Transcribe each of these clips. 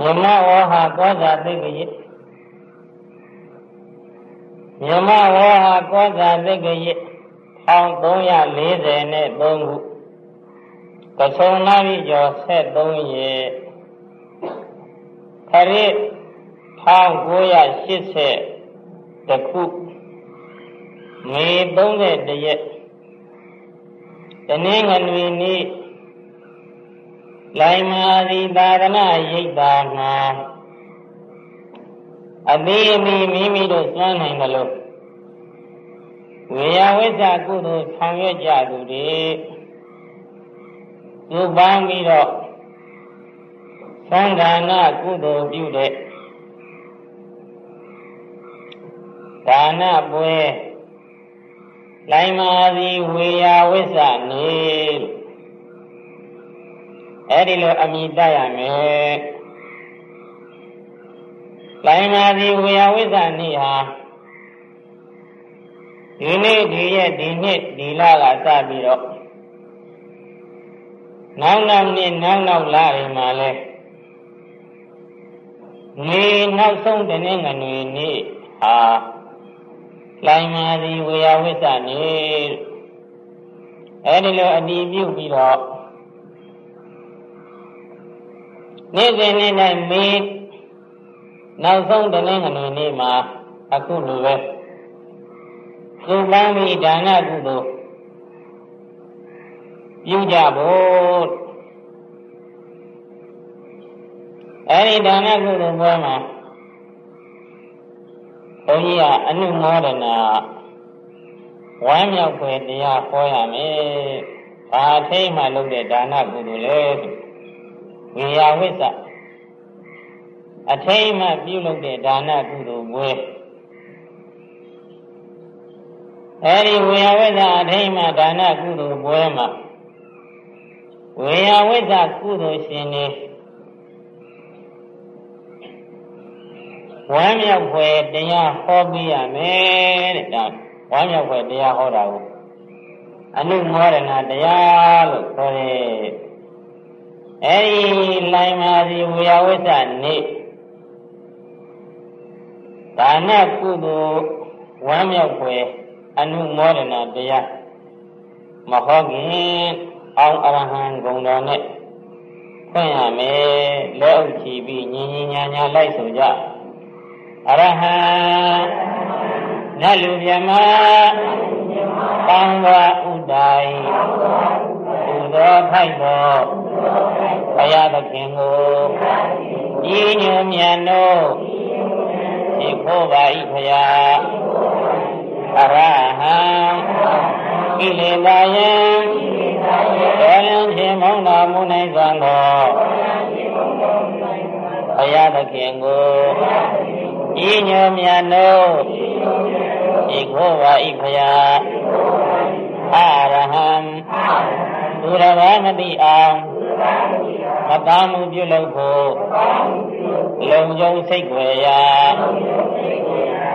မြမဝေါဟာကောဇာသိကရေမြမဝေါဟာကောဇာသိကရေ1340နဲ့3ခုကဆုံလာပြီကျော်73ရေခရစ်1980တခုမေ30ရက်တနင်္ဂနွေနေ့ လိုင်မာသီသာရဏရိပ်သာမှာအသေးအမီမိမိတို့စွမ်းနိုင်တယ်လို့ဝေယဝိဇ္ဇကုသိုလ်ဆောင်ရွက်ကြသူတွေသူပန်းပြီးတော့သံဃာနာကုသိုလ်ပြုတဲ့ဒါနပွဲလိုင်မာစီဝေယဝိဇ္ဇနေ အဲ့ဒီလိုအမိတတ်ရမယ်လိုင်မာစီဝေယဝိဇ္ဇနေဟာဒီနေ့ဒီရက်ဒီနှစ်ဒီလကစပြီးတော့နောက်နောက်နှစ်နောက်နောက်လတွေမှာလဲနေနောက်ဆုံးတနင်္ဂနွေနေ့ဟာလိုင်မာစီဝေယဝိသနေအဲဒီလိုအတီးပြုတ်ပြီးတော့ နေ့စဉ်နေ့တိုင်းမေးနောက်ဆုံးတနင်္ဂနွေနေ့မှာအခုလိုပဲသုပန်းမိဒါနကုသိုလ်ပြုကြဖို့အဲဒီဒါနကုသိုလ်ပွဲမှာဘုန်းကြီးကအနုမောဒနာဝမ်းမြောက်ဖွယ်တရားဟောရမယ်။ဘာထိတ်မှလုပ်တဲ့ဒါနကုသိုလ်လဲ ဝေယဝိဇ္ဇအထိတ်မှပြုလုပ်တဲ့ဒါနကုသိုလ်ပွဲအဲဒီဝေယဝိဇ္ဇအထိတ်မှဒါနကုသိုလ်ပွဲမှာဝေယဝိဇ္ဇကုသိုလ်ရှင်တွေဝမ်းမြောက်ဖွယ်တရားဟောပြရမယ်တဲ့ဒါဝမ်းမြောက်ဖွယ်တရားဟောတာကိုအနုမောဒနာတရားလို့ခေါ်တယ် အဲဒီလိုင်မာစီဝေယဝိသနေ့ဒါနကုသိုလ်ဝမ်းမြောက်ဖွယ်အနုမောဒနာတရားမဟောခင်အောင်အရဟံဂုံတော်နဲ့ဖွင့်ရမယ်လက်အုပ်ချီပြီးညီညီညာညာလိုက်ဆိုကြအရဟံနတ်လူမြမသံဃာဥဒိုင်ဥသောထိုက်သော ဘုရားသခင်ကိုဤညွမြတ်တို့ဒီဖို့ပါဤဖရာအရဟံကိလေသာယံတော်ရင်ခြင်းမောင်းတော်မူနိုင်စွာသောဘုရားသခင်ကိုဤညောမြတ်နို့ဤခောဝါဤဖယာအရဟံသူရဘာမတိအောင် မတားမှုပြုလုပ်ဖို့လုံခြုံစိတ်ွယ်ရာ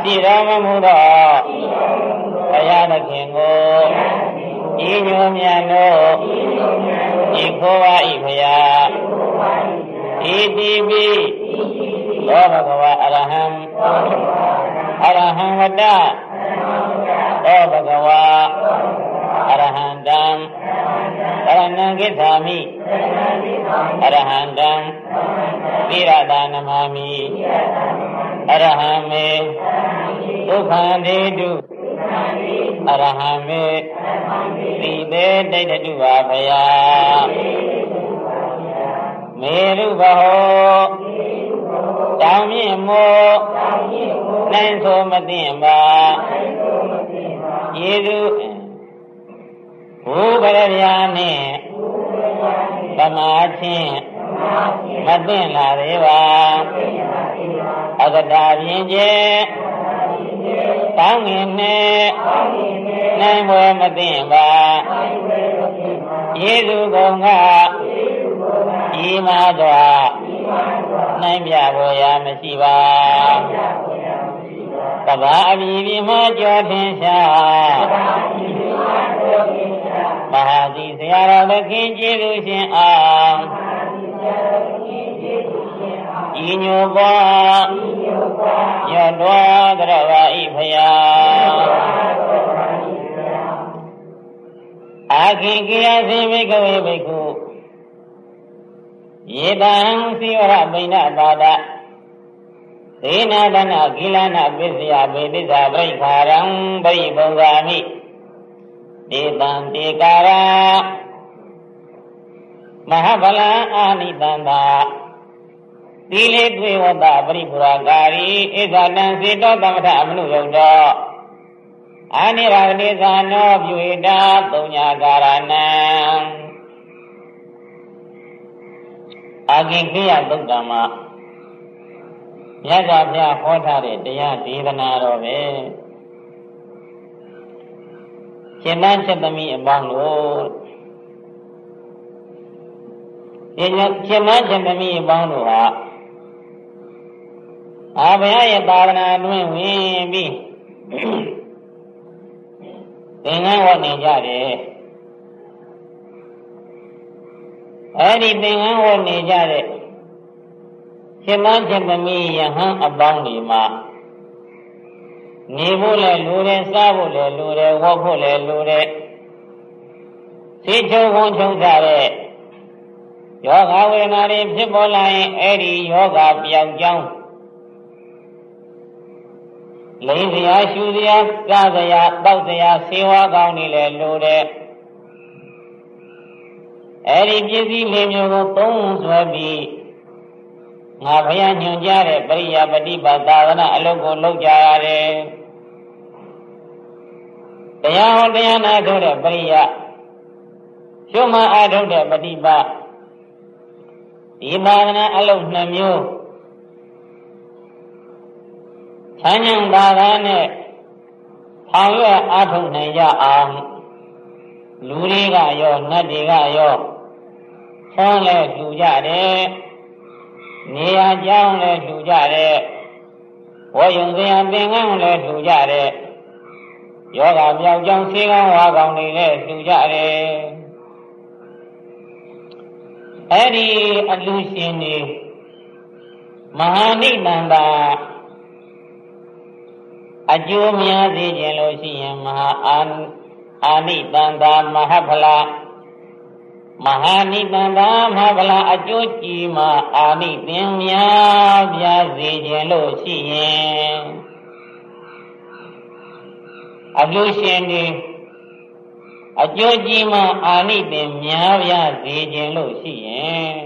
ရှိတော်မမူသောဘုရားသခင်ကိုဤညောမြတ်နို့ဤခောဝါဤဖယာဤတိပိသောဘဂဝါအရဟံအရဟံဝတ္တသောဘဂဝါအရဟံတံအ ရဏံကိသာမိအရဟံတံသီရတာနမမိအရဟံမေဒုက္ခန္တေတုအရဟံမေသီတေတိတ်တုပါဖယာမေရုဘဟောတောင်မြင့်မောနိုင်ဆိုမသိပါယေသူ ဘုဗရဗျာနှင့်သမာချင်းမသိလာသေးပါအကတာပြင်းကျဲတောင်းငင်နဲ့နိုင်ဘွယ်မသိပါယေသူကောင်ကဤမာစွာနိုင်ပြပေါ်ရာမရှိပါကဘာအပြည်ပြည်မှာကြောထင်ရှား မဟာသီဆရာတော်သခင်ကျေးဇူးရှင်အောင်ညိုပွားညောတော်ကြရပါဤဖယာအာခိကိယသေဘိကဝေဘိက္ခုယေတံစိဝရပိဏပါဒသေနာဒနာကိလနာပစ္စယဘေသစ္စာပရိခါရံပရိဘုံဂာမိ ဒေတံတေကာရာမဟာဗလံအာနိတန္တာသီလေသွေဝတပရိပူရာကာရီဣဇာတံစေတောသမထအမနုယုတ်တောအာနိရာဂတိဇာနောပြုဣတာသုံးညာကာရဏံအာဂိခိယသုတ်တံမှာမြတ်စွာဘုရားဟောထားတဲ့တရားဒေသနာတော်ပဲ ရှင်သန်ချက်သမီးအပေါင်းတို့ရှင်ရှင်သန်ချက်သမီးအပေါင်းတို့ဟာအာဘုရားရဲ့သာသနာအတွင်းဝင်ပြီးသင်္ကန်းဝတ်နေကြတယ်အဲ့ဒီသင်္ကန်းဝတ်နေကြတဲ့ရှင်သန်ချက်သမီးယဟန်အပေါင်းတွေမှာ နေဖို့လည်းလိုတယ်စားဖို့လည်းလိုတယ်ဝတ်ဖို့လည်းလိုတယ်သိချုံဝန်းချုံကြတဲ့ယောဂဝေဒနာတွေဖြစ်ပေါ်လာရင်အဲ့ဒီယောဂပြောင်းကြောင်းလိန်စရာရှူစရာစားစရာတောက်စရာဆေးဝါးကောင်းတွေလည်းလိုတယ်အဲ့ဒီပစ္စည်းလေးမျိုးကိုသုံးဆွဲပြီးငါဘုရားညွှန်ကြားတဲ့ပရိယာပฏิပါသာသနာအလုပ်ကိုလုပ်ကြရတယ် တရားဟောတရားနာထုတ်တဲ့ပရိယာရှုမှန်အားထုတ်တဲ့ပฏิပါဒီသာသနာအလုပ်နှမျိုးဆန်းញံသာသနဲ့ဆောင်ရွက်အားထုတ်နိုင်ကြအောင်လူတွေကရောနတ်တွေကရောဆောင်းလဲလှူကြတယ်နေရာကြောင်းလဲလှူကြတယ်ဝေယုံစရာသင်္ကန်းလဲလှူကြတယ် ယောဂမြောက်ကြောင်းဆေးကန်းဝါကောင်တွေလည်းလှူကြတယ်အဲ့ဒီအလူရှင်တွေမဟာနိတန္တာအကျိုးများစေခြင်းလို့ရှိရင်မဟာအာအာနိတန္တာမဟာဖလားမဟာနိတန္တာမဟာဗလာအကျိုးကြီးမှာအာနိသင်များပြားစေခြင်းလို့ရှိရင် အကျိုးရှင်ဒီအကျိုးကြီးမှာအာနိသင်များပြားစေခြင်းလို့ရှိရင်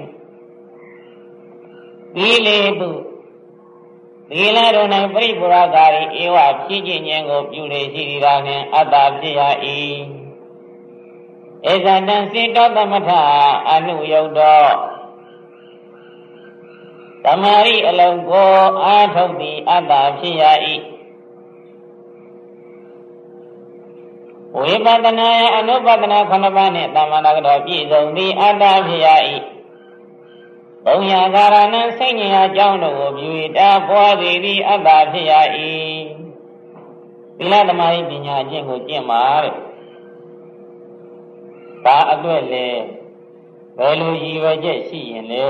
သီလေတုသီလတော်၌ပြိပ္ပရာဂါရီဧဝဖြစ်ခြင်းကိုပြုလေရှိသည်သာနှင့်အတ္တဖြစ်ရ၏ဧဇတံစေတောသမထအနုယုတ်တော်သမာရိအလုံးကိုအာထုတ်သည်အတ္တဖြစ်ရ၏ ဝိပဿနာယအနုပဒနာခုနှစ်ပါးနှင့်သမဏကတော့ပြည့်စုံသည်အတ္တဖြစ်ရ၏ဘုံညာကာရဏစိတ်ဉာဏ်အကြောင်းတို့ကိုပြု၏တာပွားသည်သည်အတ္တဖြစ်ရ၏သီလသမာဓိပညာအကျင့်ကိုကျင့်ပါတဲ့ဘာအတွက်လဲဘယ်လိုရည်ရွယ်ချက်ရှိရင်လဲ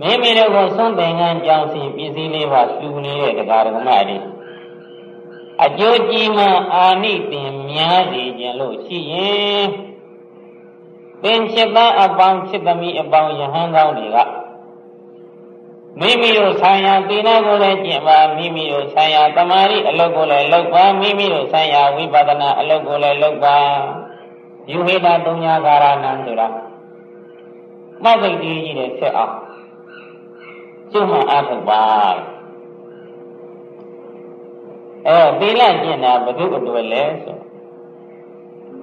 မိမိတို့ကိုသုံးသင်္ကန်းကြောင်းစီပစ္စည်းလေးပါလှူနေတဲ့တရားဓမ္မတွေ အကျိုးကြီးမှအာနိသင်များစေခြင်းလို့ရှိရင်သင်ချစ်သားအပေါင်းချစ်သမီးအပေါင်းယဟန်ကောင်းတွေကမိမိတို့ဆံရသီလကိုလည်းကျင့်ပါမိမိတို့ဆံရတမာရီအလုပ်ကိုလည်းလုပ်ပါမိမိတို့ဆံရဝိပဿနာအလုပ်ကိုလည်းလုပ်ပါယူဟိတာသုံးညာကာရဏံဆိုတာမောက်စိတ်ကြီးကြီးနဲ့ဆက်အောင်ကျွတ်မှအားထုတ်ပါ အဲသီလကျင့်တာဘု து အတွက်လဲဆို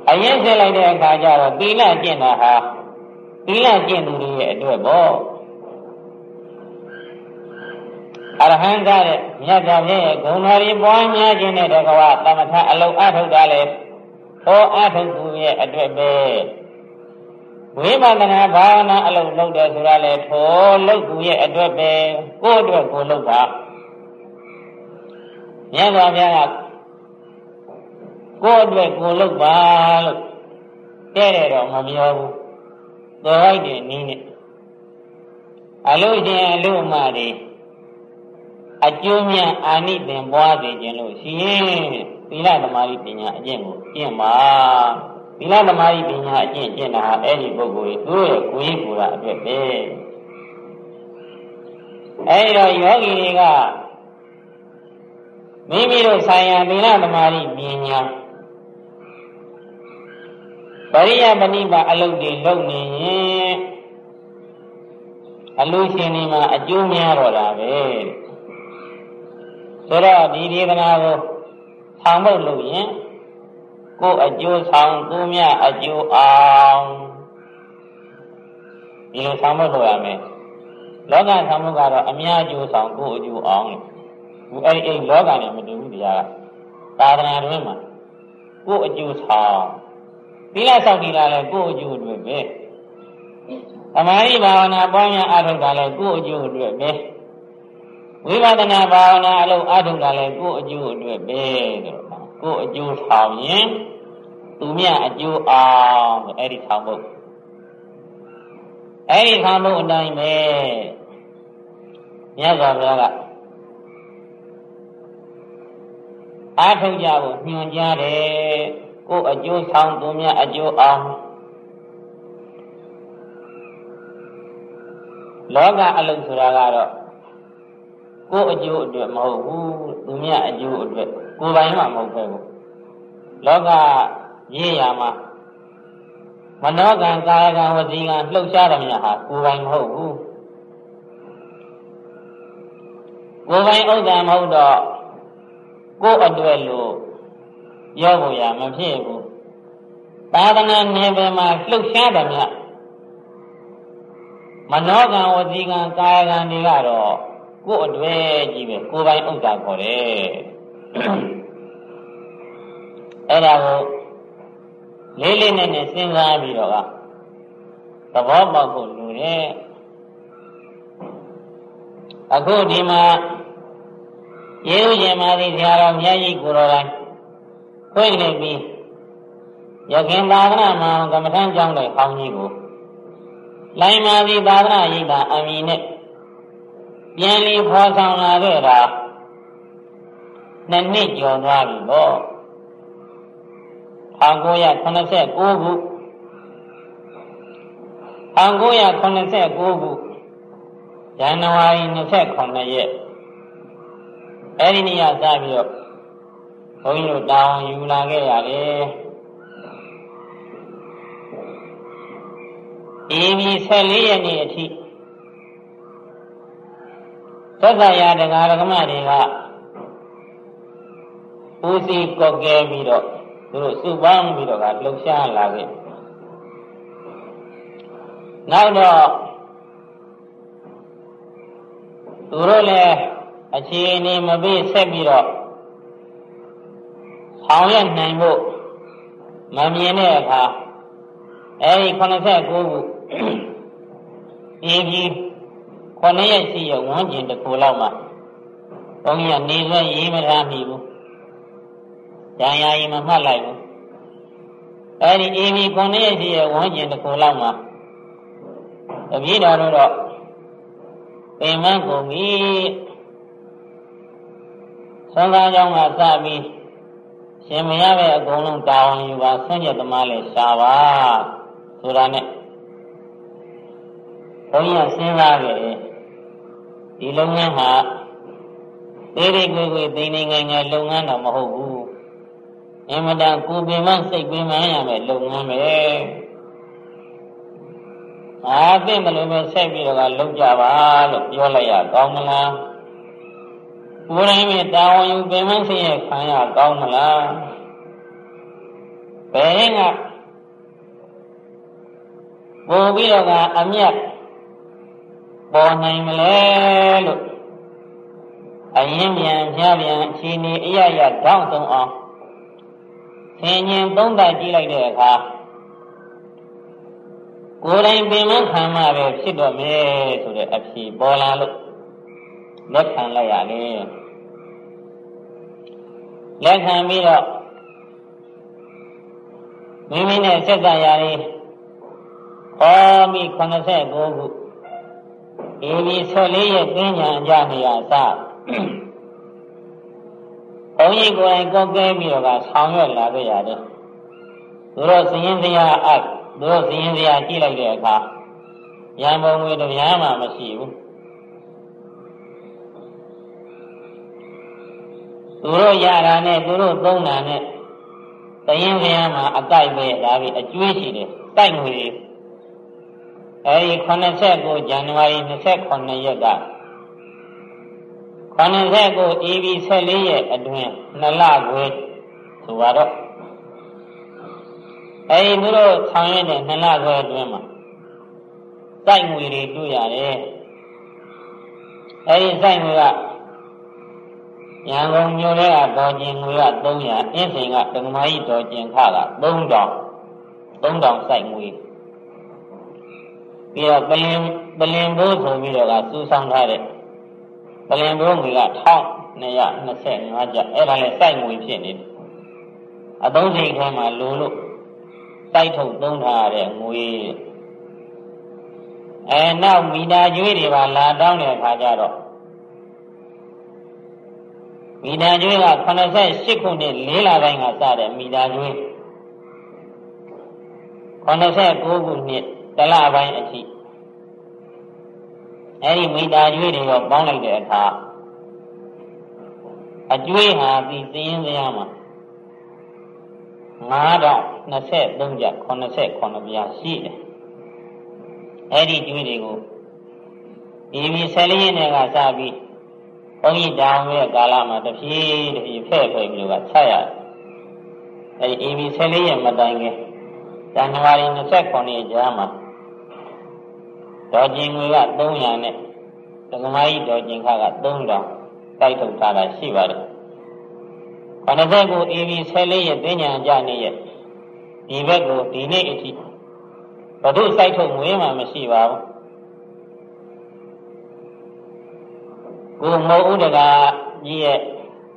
အရင်ဆက်လိုက်တဲ့အခါကျတော့သီလကျင့်တာဟာသီလကျင့်သူတွေရဲ့အတွက်ပေါ့အရဟံကတဲ့မြတ်စွာဘုရားရဲ့ဂုဏ်တော်ကြီးပွားများခြင်းနဲ့တကဝသမထအလုံးအထုတ်တာလေဟောအထုသူရဲ့အတွက်ပဲဝိပဿနာဘာဝနာအလုပ်လုပ်တယ်ဆိုတာလေထိုလုပ်သူရဲ့အတွက်ပဲကိုယ့်အတွက်ကိုလုပ်တာ မြတ်စွာဘုရားကကိုယ့်အတွက်ကိုလုပ်ပါလို့တဲ့တယ်တော့မပြောဘူးတော်လိုက်တယ်နည်းနဲ့အလို့ရှင်အလို့မှတွေအကျိုးမြတ်အာနိသင်ပွားစေခြင်းလို့ရှိရင်သီလသမာဓိပညာအကျင့်ကိုကျင့်ပါသီလသမာဓိပညာအကျင့်ကျင့်တာဟာအဲ့ဒီပုဂ္ဂိုလ်ရဲ့သူ့ရဲ့ကိုယ်ရေးကိုယ်တာအတွက်ပဲအဲ့ဒီတော့ယောဂီတွေက မိမိတို့ဆိုင်ရာသီလသမာဓိပညာပရိယပဏိပါအလုပ်တွေလုပ်နေရင်အလို့ရှင်ဒီမှာအကျိုးများတော့တာပဲဆိုတော့ဒီဒေသနာကိုဆောင်ဖို့လို့ရင်ကိုယ်အကျိုးဆောင်သူများအကျိုးအောင်ဒီလိုဆောင်ဖို့လုပ်ရမယ်လောကဆောင်မှုကတော့အများအကျိုးဆောင်ကိုယ်အကျိုးအောင် ဘူးအဲ့ဒီအိမ်လောကနဲ့မတူဘူးတရားသာသနာတွင်မှာကိုယ်အကျိုးဆောင်သီလဆောက်တည်လာလဲကိုယ်အကျိုးအတွက်ပဲသမာဓိဘာဝနာပွားများအားထုတ်တာလဲကိုယ်အကျိုးအတွက်ပဲဝိပဿနာဘာဝနာအလုပ်အားထုတ်တာလဲကိုယ်အကျိုးအတွက်ပဲဆိုတော့ကိုယ်အကျိုးဆောင်ရင်သူမြအကျိုးအောင်အဲ့ဒီဆောင်ဖို့အဲ့ဒီဆောင်ဖို့အတိုင်းပဲမြတ်စွာဘုရားက အားထုတ်ကြဖို့ညွှန်ကြားတယ်ကိုယ်အကျိုးဆောင်သူမြအကျိုးအောင်လောကအလုပ်ဆိုတာကတော့ကိုယ်အကျိုးအတွက်မဟုတ်ဘူးသူမြအကျိုးအတွက်ကိုယ်ပိုင်မှမဟုတ်ပဲဘူးလောကရေးရမှာမနောကံကာယကံဝစီကံလှုပ်ရှားတယ်များဟာကိုယ်ပိုင်မဟုတ်ဘူးကိုယ်ပိုင်ဥစ္စာမဟုတ်တော့ ကိုယ်အတွက်လို့ပြောဖို့ရမဖြစ်ဘူးသာသနာနယ်ပယ်မှာလှုပ်ရှားတယ်များမနောကံဝစီကံကာယကံတွေကတော့ကိုယ်အတွေ့ကြီးပဲကိုယ်ပိုင်ဥစ္စာခေါ်တယ်အဲ့ဒါကိုလေးလေးနက်နက်စဉ်းစားပြီးတော့ကသဘောပေါက်ဖို့လိုတယ်အခုဒီမှာ ရေဥရှင်မာသီဆရာတော်မြတ်ကြီးကိုတော်တိုင်းခွင့်နေပြီးရခင်သာသနာမှာကမ္မထမ်းကျောင်းတဲ့ခေါင်းကြီးကိုလိုင်မာသီသာသနာရိပ်သာအမည်နဲ့ပြန်လီဖော်ဆောင်လာခဲ့တာနှစ်နှစ်ကျော်သွားပြီပေါ့1989ခု1989ခုဇန်နဝါရီ29ရက် အဲ့ဒီနေ့ကစပြီးတော့ဘုန်းကြီးတို့တောင်းယူလာခဲ့ရတယ်အေးဒီ14ရက်နေ့အထိသက်သာရတရားဓမ္မတွေကဦးစီးကော့ကဲပြီးတော့သူတို့စုပေါင်းပြီးတော့ကလှုပ်ရှားလာခဲ့နောက်တော့သူတို့လည်း အခြေအနေမပေးဆက်ပြီးတော့ဆောင်ရွက်နိုင်ဖို့မမြင်တဲ့အခါအဲဒီ89ခုအေးကြီး9ရက်ရှိရဝန်းကျင်တစ်ခုလောက်မှာဘုန်းကြီးကနေဆွဲရေးမထားမိဘူး။ကြံရည်မမှတ်လိုက်ဘူး။အဲဒီအေးကြီး9ရက်ရှိရဝန်းကျင်တစ်ခုလောက်မှာတပည့်တော်တို့တော့ပင်မကုန်ပြီ။ သုံးသားကြောင်းကစပြီးရှင်မရပဲအကုန်လုံးတာဝန်ယူပါဆွန့်ရက်သမားလည်းရှားပါဆိုတာနဲ့ဘုန်းကြီးကစဉ်းစားကြတယ်ဒီလုပ်ငန်းဟာသေးသေးကွယ်ကွယ်သိနေငယ်ငယ်လုပ်ငန်းတော့မဟုတ်ဘူးအင်မတန်ကိုပင်မစိတ်ပင်မရမယ်လုပ်ငန်းပဲအားသိမလို့ပဲဆက်ပြီးတော့လုပ်ကြပါလို့ပြောလိုက်ရကောင်းမလား ကိုယ်တိုင်ပဲတာဝန်ယူပင်မစိတ်ရခံရကောင်းမလားဘယ်ကပို့ပြီးတော့ကအမြတ်ပေါ်နိုင်မလဲလို့အရင်ပြန်ဖြားပြန်အချိန်ဤအရရတောင်းဆုံးအောင်ဆင်ញင်သုံးသပ်ကြည့်လိုက်တဲ့အခါကိုယ်တိုင်ပင်မခံမှပဲဖြစ်တော့မယ်ဆိုတဲ့အဖြေပေါ်လာလို့ လက်ခံလိုက်ရလေလက်ခံပြီးတော့မိမိနဲ့ဆက်ဆံရာတွေဟောမိ89ခုဧပြီ14ရက်သင်္ကြန်ကြနေရစဘုန်းကြီးကိုယ်တိုင်ကောက်ကဲပြီးတော့ဆောင်ရွက်လာခဲ့ရတယ်သူတို့စရင်စရာအပ်သူတို့စရင်စရာကြည့်လိုက်တဲ့အခါရံပုံငွေတရားမှမရှိဘူး သူတို့ရတာနဲ့သူတို့သုံးတာနဲ့တရင်စရာမှာအကြိုက်ပဲဒါပြီးအကျွေးရှိတယ်တိုက်ငွေတွေအဲဒီ89ဇန်နဝါရီ29ရက်က89 EB 14ရက်အတွင်းနှစ်လခွဲဆိုတော့အဲဒီသူတို့ဆောင်ရွက်တဲ့နှစ်လခွဲအတွင်းမှာတိုက်ငွေတွေတွေ့ရတယ်အဲဒီစိုက်ငွေက ရန်ကုန်မြို့ထဲကဒေါ်ကျင်ငွေက300အင်းစိန်ကဒကမာကြီးဒေါ်ကျင်ခက3000 3000စိုက်ငွေပြီးတော့ပလင်ပလင်ဘိုးဆိုပြီးတော့ကစူးဆောင်ထားတဲ့ပလင်ဘိုးငွေက1225ကျအဲ့ဒါလည်းစိုက်ငွေဖြစ်နေတယ်အသုံးစိတ်ထဲမှာလိုလို့စိုက်ထုတ်သုံးထားတဲ့ငွေအဲနောက်မိသားကျွေးတွေပါလာတောင်းတဲ့အခါကျတော့ မိသားကျွေးက88ခုနှစ်၄လပိုင်းကစတဲ့မိသားကျွေး89ခုနှစ်တလပိုင်းအထိအဲဒီမိသားကျွေးတွေတော့ပေါင်းလိုက်တဲ့အခါအကျွေးဟာဒီသင်းစရာမှာ9023ကြ89ပြားရှိတယ်အဲ့ဒီကျွေးတွေကိုဒီမီ14ရက်နဲ့ကစပြီး ဘုန်းကြီးတောင်းရဲ့ကာလမှာတဖြည်းတဖြည်းဖဲ့ဖဲ့ပြီးတော့ဆက်ရတယ်အဲ့ဒီ AB 14ရက်မတိုင်ခင်ဇန်နဝါရီ29ရက်ကြာမှာဒေါ်ကျင်ငွေက300နဲ့ဒကမာကြီးဒေါ်ကျင်ခက3000တိုက်ထုတ်ထားတာရှိပါတယ်ခဏဆက်ကို AB 14ရက်ပညာကြနေရဲ့ဒီဘက်ကိုဒီနေ့အထိဘု து စိုက်ထုတ်ငွေမှမရှိပါဘူး ကိုမောဥဒကကြီးရဲ့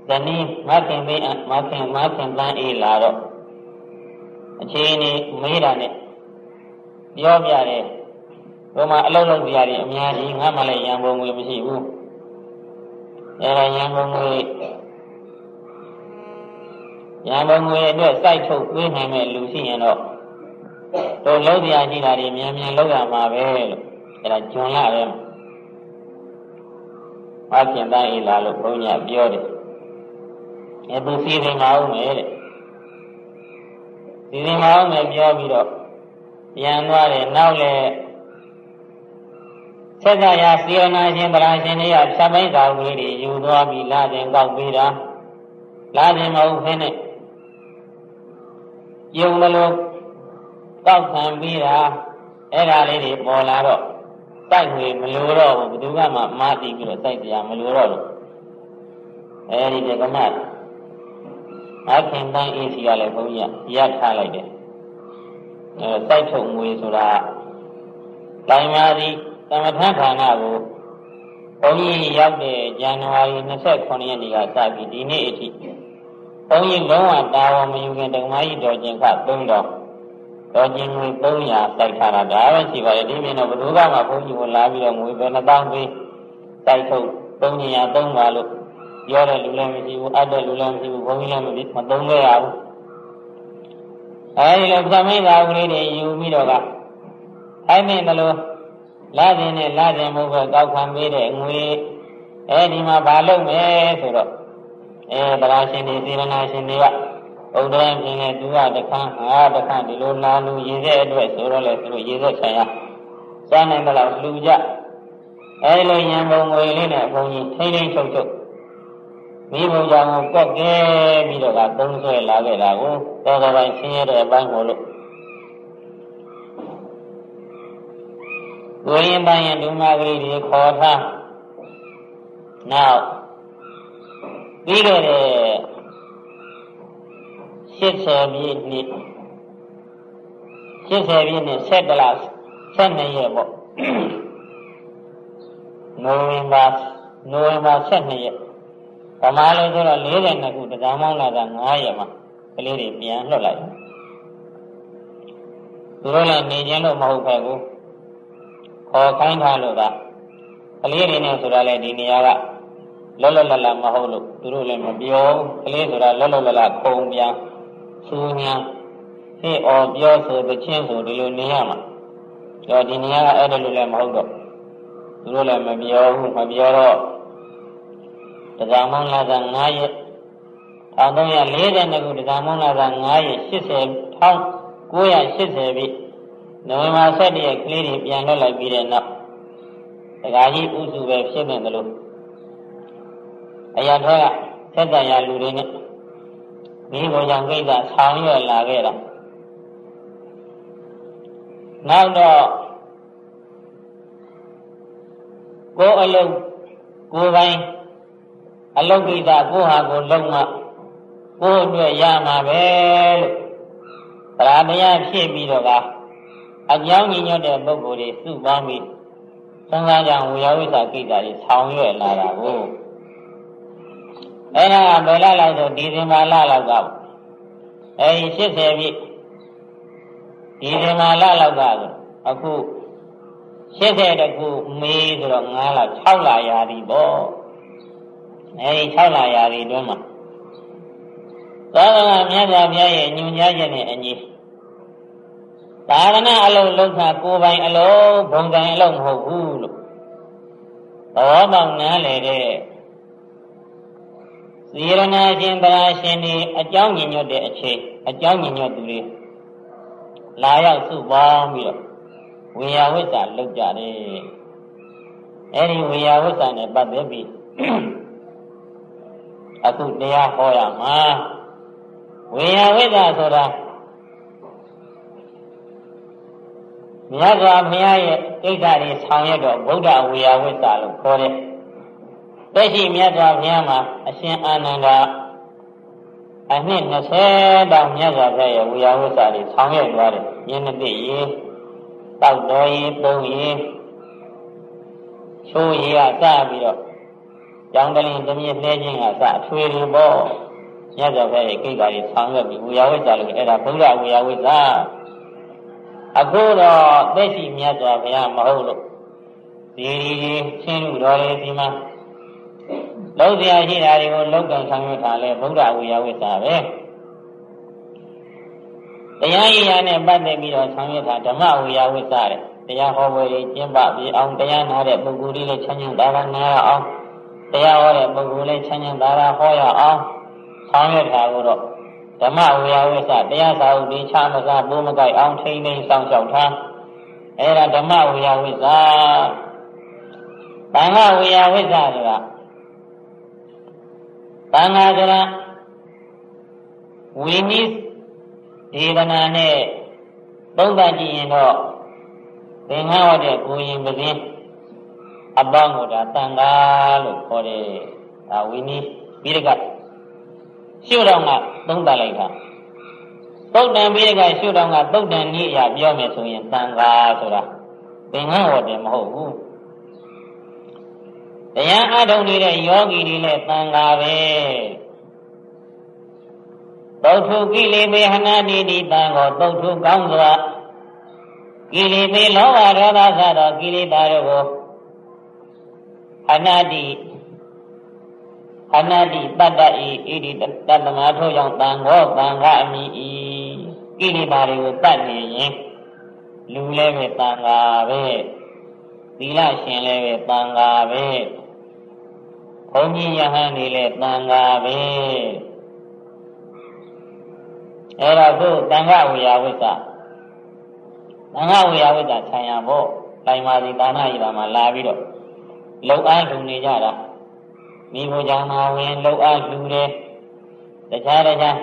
ဇနီးမခင်မင်းမခင်မခင်တန်းအေးလာတော့အခြေအနေမေးတာနဲ့ပြောပြတယ်ဘုမအလုံးလုံးပြရတယ်အများကြီးငါမှလည်းရံပုံငွေမရှိဘူးအဲဒါရံပုံငွေရံပုံငွေအတွက်စိုက်ထုတ်ပေးနိုင်မဲ့လူရှိရင်တော့တို့လုံးပြရှိတာတွေမြန်မြန်လောက်ရမှာပဲလို့အဲဒါဂျွန်လာပဲ မခင်တိုင်းအေးလာလို့ဘုန်းကြီးပြောတယ်အဲသူစီစဉ်မအောင်မယ်တဲ့စီစဉ်မအောင်မယ်ပြောပြီးတော့ပြန်သွားတယ်နောက်လည်းဆက်ကြရာစီရနာရှင်ဗလာရှင်တွေကဖြတ်မိတ်တော်ကြီးတွေယူသွားပြီးလာခြင်းကောက်ပေးတာလာခြင်းမဟုတ်ဖ ೇನೆ ယုံမလို့ကောက်ခံပြီးတာအဲ့ဒါလေးတွေပေါ်လာတော့ တိုက်ငွေမလိုတော့ဘူးဘယ်သူကမှမာတိပြီးတော့တိုက်တရားမလိုတော့လို့အဲဒီကမတ်အခင်တိုင်းအေးစီကလည်းဘုန်းကြီးကရထားလိုက်တယ်အဲတိုက်ထုတ်ငွေဆိုတာတိုင်းမာဒီသမထဌာနကိုဘုန်းကြီးရောက်တဲ့ဇန်နဝါရီ29ရက်နေ့ကစပြီးဒီနေ့အထိဘုန်းကြီးလုံးဝတာဝန်မယူခင်ဓမ္မကြီးတော်ကျင်ခ3000 တော်ကျင်ငွေ300တိုက်ထားတာဒါပဲရှိပါတယ်ဒီပြင်တော့ဘယ်သူကမှဘုန်းကြီးကိုလာပြီးတော့ငွေပဲ2000ပေးတိုက်ထုတ်300 3ပါလို့ပြောတဲ့လူလည်းမရှိဘူးအပ်တဲ့လူလည်းမရှိဘူးဘုန်းကြီးလည်းမမသုံးခဲ့ရဘူးအဲဒီလိုသမိသာကလေးတွေယူပြီးတော့ကအဲ့မင်းကလို့လာခြင်းနဲ့လာခြင်းမဟုတ်ပဲကောက်ခံပေးတဲ့ငွေအဲဒီမှာဘာလုပ်မလဲဆိုတော့အဲတရားရှင်တွေစေရနာရှင်တွေက ဥဒ္ဒရရှင်နဲ့သူကတခန်းဟာတခန်းဒီလိုလာလူရည်တဲ့အတွက်ဆိုတော့လေသူတို့ရည်သက်ဆိုင်ရာစားနိုင်တယ်လို့လူကြအဲဒီလိုရံပုံငွေလေးနဲ့အကုန်ကြီးထိမ့်ထိမ့်ချုပ်ချုပ်မိဘကြောင့်ကွက်ကဲပြီးတော့ကသုံးဆွဲလာခဲ့တာကိုတော်တော်ပိုင်းဆင်းရဲတဲ့အပိုင်းကိုလို့ကိုရင်ပိုင်းရင်ဒုမဂရိတွေခေါ်ထားနောက်ပြီးခဲ့တဲ့ 80ပြည့်နှစ်80ပြည့်နှစ်7လ12ရက်ပေါ့နိုဝင်ဘာနိုဝင်ဘာ12ရက်ဗမာလိုဆိုတော့42ခုတရားမောင်းလာတာ9ရက်မှာကလေးတွေပြန်လွှတ်လိုက်သူတို့လည်းနေခြင်းလို့မဟုတ်ပဲဘူးခေါ်ခိုင်းထားလို့သာကလေးတွေနဲ့ဆိုတာလေဒီနေရာကလောလောလတ်လတ်မဟုတ်လို့သူတို့လည်းမပြောကလေးဆိုတာလောလောလတ်လတ်ခုံပြန် စူးညာဟေ့အော်ပြောဆိုတချင်းဆိုဒီလိုနေရမှာကြောဒီနေရာကအဲ့ဒါလိုလည်းမဟုတ်တော့သူတို့လည်းမပြောဘူးမပြောတော့တရားမောင်းလာတာ9ရက်1340ခုတရားမောင်းလာတာ9ရက်80 1980ပြီနိုဝင်ဘာ7ရက်ကလေးတွေပြန်လွှတ်လိုက်ပြီးတဲ့နောက်တရားကြီးဥစုပဲဖြစ်နေတယ်လို့အရာထဲကသက်တရာလူတွေနဲ့ မိဘကြောင့်ကိစ္စဆောင်ရွက်လာခဲ့တာနောက်တော့ကိုယ်အလုပ်ကိုယ်ပိုင်အလုပ်ကိစ္စကိုဟာကိုလုံးမှကိုယ်အတွက်ရမှာပဲလို့ဗราတရားဖြစ်ပြီးတော့ကအကြောင်းညီညွတ်တဲ့ပုဂ္ဂိုလ်တွေစုပေါင်းပြီးသံဃာကြောင့်ဝေယဝိသကိစ္စတွေဆောင်ရွက်လာတာကို အဲ့ဒါဘယ်လလောက်ဆိုဒီဇင်ဘာလလောက်ကအဲဒီ80ပြည့်ဒီဇင်ဘာလလောက်ကဆိုအခု80တခုမေးဆိုတော့9လ6လရာသီပေါ့အဲဒီ6လရာသီအတွင်းမှာသာသနာမြတ်စွာဘုရားရဲ့ညွှန်ကြားချက်နဲ့အညီသာသနာအလုံးလုံးခကိုယ်ပိုင်အလုံးဘုံတိုင်အလုံးမဟုတ်ဘူးလို့သဘောပေါက်နားလေတဲ့ သီရဏရှင်တရားရှင်ဒီအကြောင်းညညွတ်တဲ့အချိန်အကြောင်းညညွတ်သူတွေလာရောက်စုပေါင်းပြီးတော့ဝေယဝိဇ္ဇာလောက်ကြတယ်အဲဒီဝေယဝိဇ္ဇာနဲ့ပတ်သက်ပြီးအခုတရားဟောရမှာဝေယဝိဇ္ဇာဆိုတာမြတ်စွာဘုရားရဲ့ကိစ္စတွေဆောင်ရွက်တော့ဗုဒ္ဓဝေယဝိဇ္ဇာလို့ခေါ်တယ် တက်ရှိမြတ်စွာဘုရားမှာအရှင်အာနန္ဒာအနှစ်20တောင်မြတ်စွာဘုရားရဲ့ဝေယဝိဇ္ဇာတွေဆောင်ရွက်သွားတယ်ယင်းနှစ်ရေတောက်တော်ရေပုံရေချိုးရေကစပြီးတော့ကြောင်းတလင်းသမီးလှဲခြင်းကစအထွေတွေပေါ့မြတ်စွာဘုရားရဲ့ကိစ္စတွေဆောင်ရွက်ပြီးဝေယဝိဇ္ဇာလို့အဲ့ဒါဗုဒ္ဓဝေယဝိဇ္ဇာအခုတော့သိရှိမြတ်စွာဘုရားမဟုတ်လို့ဒီဒီချင်းလူတော်လေးဒီမှာ လုံးစရာရှိတာတွေကိုလောက်ကံဆောင်ရွက်တာလဲဗုဒ္ဓဝေယဝိဇ္ဇာပဲတရားရည်ရနဲ့ပတ်သက်ပြီးတော့ဆောင်ရွက်တာဓမ္မဝေယဝိဇ္ဇာတဲ့တရားဟောပွဲတွေကျင့်ပပြီးအောင်တရားနာတဲ့ပုဂ္ဂိုလ်တွေလည်းချမ်းချမ်းသာသာနာရအောင်တရားဟောတဲ့ပုဂ္ဂိုလ်လည်းချမ်းချမ်းသာသာဟောရအောင်ဆောင်ရွက်တာကိုတော့ဓမ္မဝေယဝိဇ္ဇတရားစာအုပ်ဒီချမစားဘိုးမကိုက်အောင်ထိမ့်သိမ်းဆောင်ရှောက်ထားအဲ့ဒါဓမ္မဝေယဝိဇ္ဇဘာငါဝေယဝိဇ္ဇဆိုတာ ဘာငါဆိုတာဝိနည်းဒေဝနာနဲ့သုံးသပ်ကြည့်ရင်တော့သင်္ဃဝတ်တဲ့ကိုရင်ပဇင်းအပေါင်းကိုဒါတန်ခါလို့ခေါ်တယ်ဒါဝိနည်းပြီးတကရှုတော်ကသုံးသပ်လိုက်တာသုတ်တံပြီးတကရှုတော်ကသုတ်တံနည်းအရာပြောမယ်ဆိုရင်တန်ခါဆိုတာသင်္ဃဝတ်တယ်မဟုတ်ဘူး တရားအထုတ်နေတဲ့ယောဂီတွေလည်းတန်ခါပဲသုတ်ထုကိလေသေဟနာတိတိတံကိုသုတ်ထုကောင်းစွာကိလေသေလောဘဒေါသစသောကိလေသာတို့ကိုအနာတိအနာတိတတ္တဤဣတိတတ္တမထို့ကြောင့်တန်ခောတန်ခအမိဤကိလေသာတွေကိုတတ်နေရင်လူလည်းပဲတန်ခါပဲသီလရှင်လည်းပဲတန်ခါပဲ ဘုန်းကြီးယဟန်နေလည်းတန်ခါပဲအဲ့တော့ခုတန်ခဝေယဝိသတန်ခဝေယဝိသဆံရဖို့တိုင်မာစီဒါနဤတာမှာလာပြီးတော့လုံအားလူနေကြတာမိဖို့ကြောင့်မှာဝင်လုံအားလူတယ်တခြားတခြား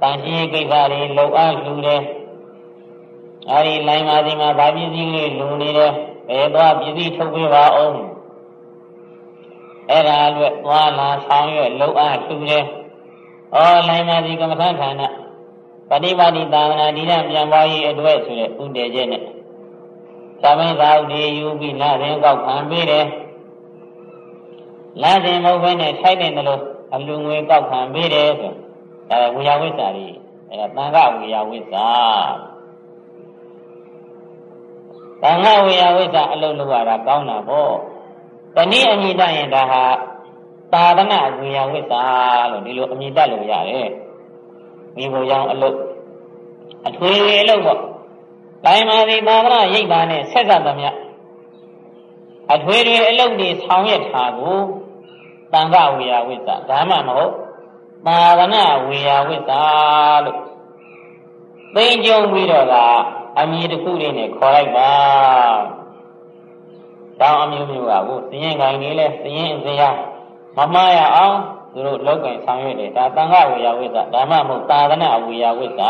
တန်ရှင်းကိစ္စတွေလုံအားလူတယ်အဲဒီလိုင်မာစီမှာဗာပစ္စည်းလေးလူနေတယ်ဘယ်သွားပစ္စည်းထုတ်ပေးပါအောင် အဲ့ဒါအတွက်သွားလာဆောင်ရွက်လုံအားလူတယ်ဩလိုင်မာစီကမ္မထဌာနပฏิပါတိသာသနာဒီရပြန်ပွားရေးအတွက်ဆိုတဲ့ဥတည်ချက်နဲ့သမင်းသာဥဒီယူပြီးလာရင်ကောက်ခံပေးတယ်လာရင်မဟုတ်ဘဲနဲ့ထိုက်တယ်လို့အလူငွေကောက်ခံပေးတယ်ဆိုအဲဝေယဝိဇ္ဇာကြီးအဲတန်ခဝေယဝိဇ္ဇာတန်ခဝေယဝိဇ္ဇာအလုံးလောက်ရတာကောင်းတာပေါ့ တနည်းအမြင့်တရင်ဒါဟာသာသနာဝေယဝိသလို့ဒီလိုအမြင့်တက်လို့ရတယ်မိဘရောင်အလုတ်အထွေအလုတ်ပေါ့တိုင်းမာစီသာသနာရိပ်ပါနဲ့ဆက်ဆက်သမျှအထွေထွေအလုတ်တွေဆောင်ရွက်တာကိုတန်ခဝေယဝိသဒါမှမဟုတ်သာသနာဝေယဝိသလို့သိကြုံပြီးတော့ကအမည်တစ်ခုလေးနဲ့ခေါ်လိုက်ပါ တောင်းအမျိုးမျိုးကကိုသင်ရင်ခိုင်နေလဲသင်ရင်စရာမမှားရအောင်သူတို့လောက်ကင်ဆောင်ရွက်တယ်ဒါတန်ခဝေယဝိသဒါမှမဟုတ်သာသနာဝေယဝိသ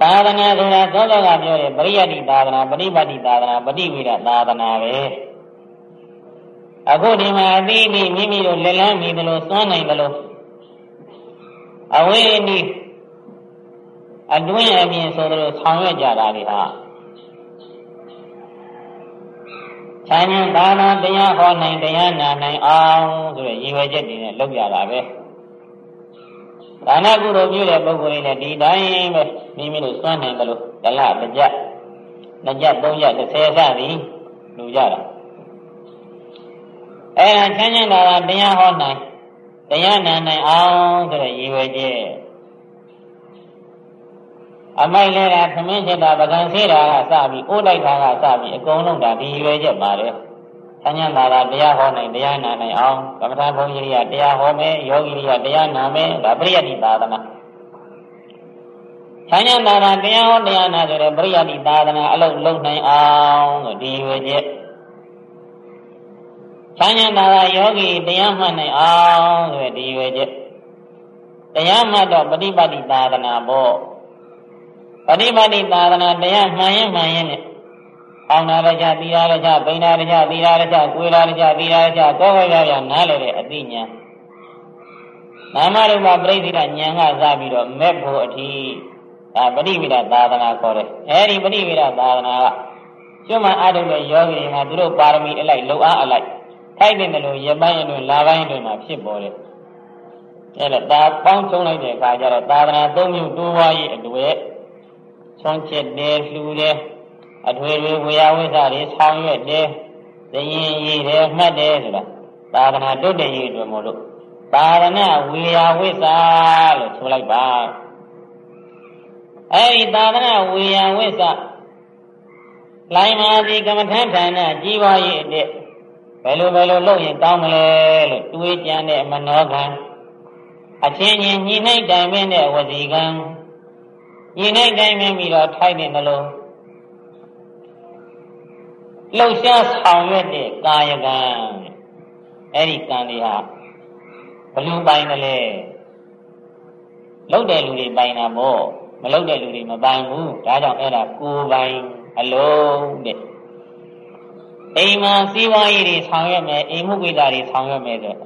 သာသနာဆိုတာသောသောကပြောတယ်ပရိယတ်တိသာသနာပฏิပတ်တိသာသနာပฏิဝိရသာသနာပဲအခုဒီမှာအသီးသီးမိမိတို့လက်လန်းမိသလိုစွမ်းနိုင်သလိုအဝိနိအတွင်းအမြင်ဆိုသလိုဆောင်ရွက်ကြတာတွေဟာ ဆံဉ္သာနာတရားဟောနိုင်တရားနာနိုင်အောင်ဆိုရည်ရွယ်ချက်တွေနဲ့လုပ်ကြတာပဲဒါနကုသိုလ်ပြုတဲ့ပုဂ္ဂိုလ်တွေလည်းဒီတိုင်းပဲမိမိတို့စွမ်းနိုင်တယ်လို့ဒလတကြနှစ်ကြသုံးကြ30စသည်လူကြတာအဲဒါချမ်းချမ်းသာသာတရားဟောနိုင်တရားနာနိုင်အောင်ဆိုတဲ့ရည်ရွယ်ချက် အမိုက်လဲတာသမင်းချက်တာပကံဆေးတာကစပြီးအိုးလိုက်တာကစပြီးအကုန်လုံးဒါဒီရွယ်ချက်ပါတယ်။ဆန်းညံတာကတရားဟောနိုင်တရားနာနိုင်အောင်ကမ္မထာဘုန်းကြီးတွေကတရားဟောမယ်ယောဂီတွေကတရားနာမယ်ဒါပရိယတ်တိသာသနာ။ဆန်းညံတာကတရားဟောတရားနာဆိုတဲ့ပရိယတ်တိသာသနာအလုံးလုံးနိုင်အောင်ဒီရွယ်ချက်ဆန်းညံတာကယောဂီတရားမှတ်နိုင်အောင်ဆိုတဲ့ဒီရွယ်ချက်တရားမှတ်တော့ပฏิပတ်တိသာသနာပေါ့။ ပฏิပါတိသာသနာတရားမှန်ရင်မှန်ရင်နဲ့အောင်နာရကြသီရာရကြပိဏာရကြသီရာရကြကိုယ်ရာရကြသီရာရကြကောကောရရနားလည်တဲ့အသိဉာဏ်နာမရူပပြိဋိဒဉာဏ်ကစပြီးတော့မဲ့ဖို့အထိဒါပฏิဝိဒသာသနာခေါ်တယ်အဲဒီပฏิဝိဒသာသနာကကျွမ်းမအားထုတ်တဲ့ယောဂီတွေမှာသူတို့ပါရမီအလိုက်လုံအားအလိုက်ထိုက်တဲ့လို့ရပိုင်းအတွင်းလာပိုင်းအတွင်းမှာဖြစ်ပေါ်တယ်အဲဒါဒါပေါင်းချုံလိုက်တဲ့အခါကျတော့သာသနာသုံးမျိုးတိုးပွားရေးအတွေ့ ဆွန့်ချစ်တယ်လှူတယ်အထွေထွေဝေယဝိသတွေဆောင်ရွက်တယ်သရင်ရည်တယ်မှတ်တယ်ဆိုတာသာသနာတုတ်တဲ့ရည်အတွက်မို့လို့သာသနာဝေယဝိသလို့ဆိုလိုက်ပါအဲဒီသာသနာဝေယဝိသလိုင်းမာဒီကမ္မထဌာနကြီးပွားရေးအတွက်ဘယ်လိုဘယ်လိုလုပ်ရင်ကောင်းမလဲလို့တွေးကြံတဲ့မနောကံအချင်းချင်းညီနှိုက်တိုင်ပင်တဲ့ဝစီကံ ညီနိုင်တိုင်းမင်းပြီးတော့ထိုက်နေတယ်လို့လှုပ်ရှားဆောင်ရွက်တဲ့ကာယကံအဲ့ဒီကံတွေဟာဘလူပိုင်တယ်လေလှုပ်တဲ့လူတွေပိုင်တာမို့မလှုပ်တဲ့လူတွေမပိုင်ဘူးဒါကြောင့်အဲ့ဒါကိုယ်ပိုင်အလုံးတဲ့အိမ်မှာစီးပွားရေးတွေဆောင်ရွက်မယ်အိမ်မှုကိစ္စတွေဆောင်ရွက်မယ်ဆို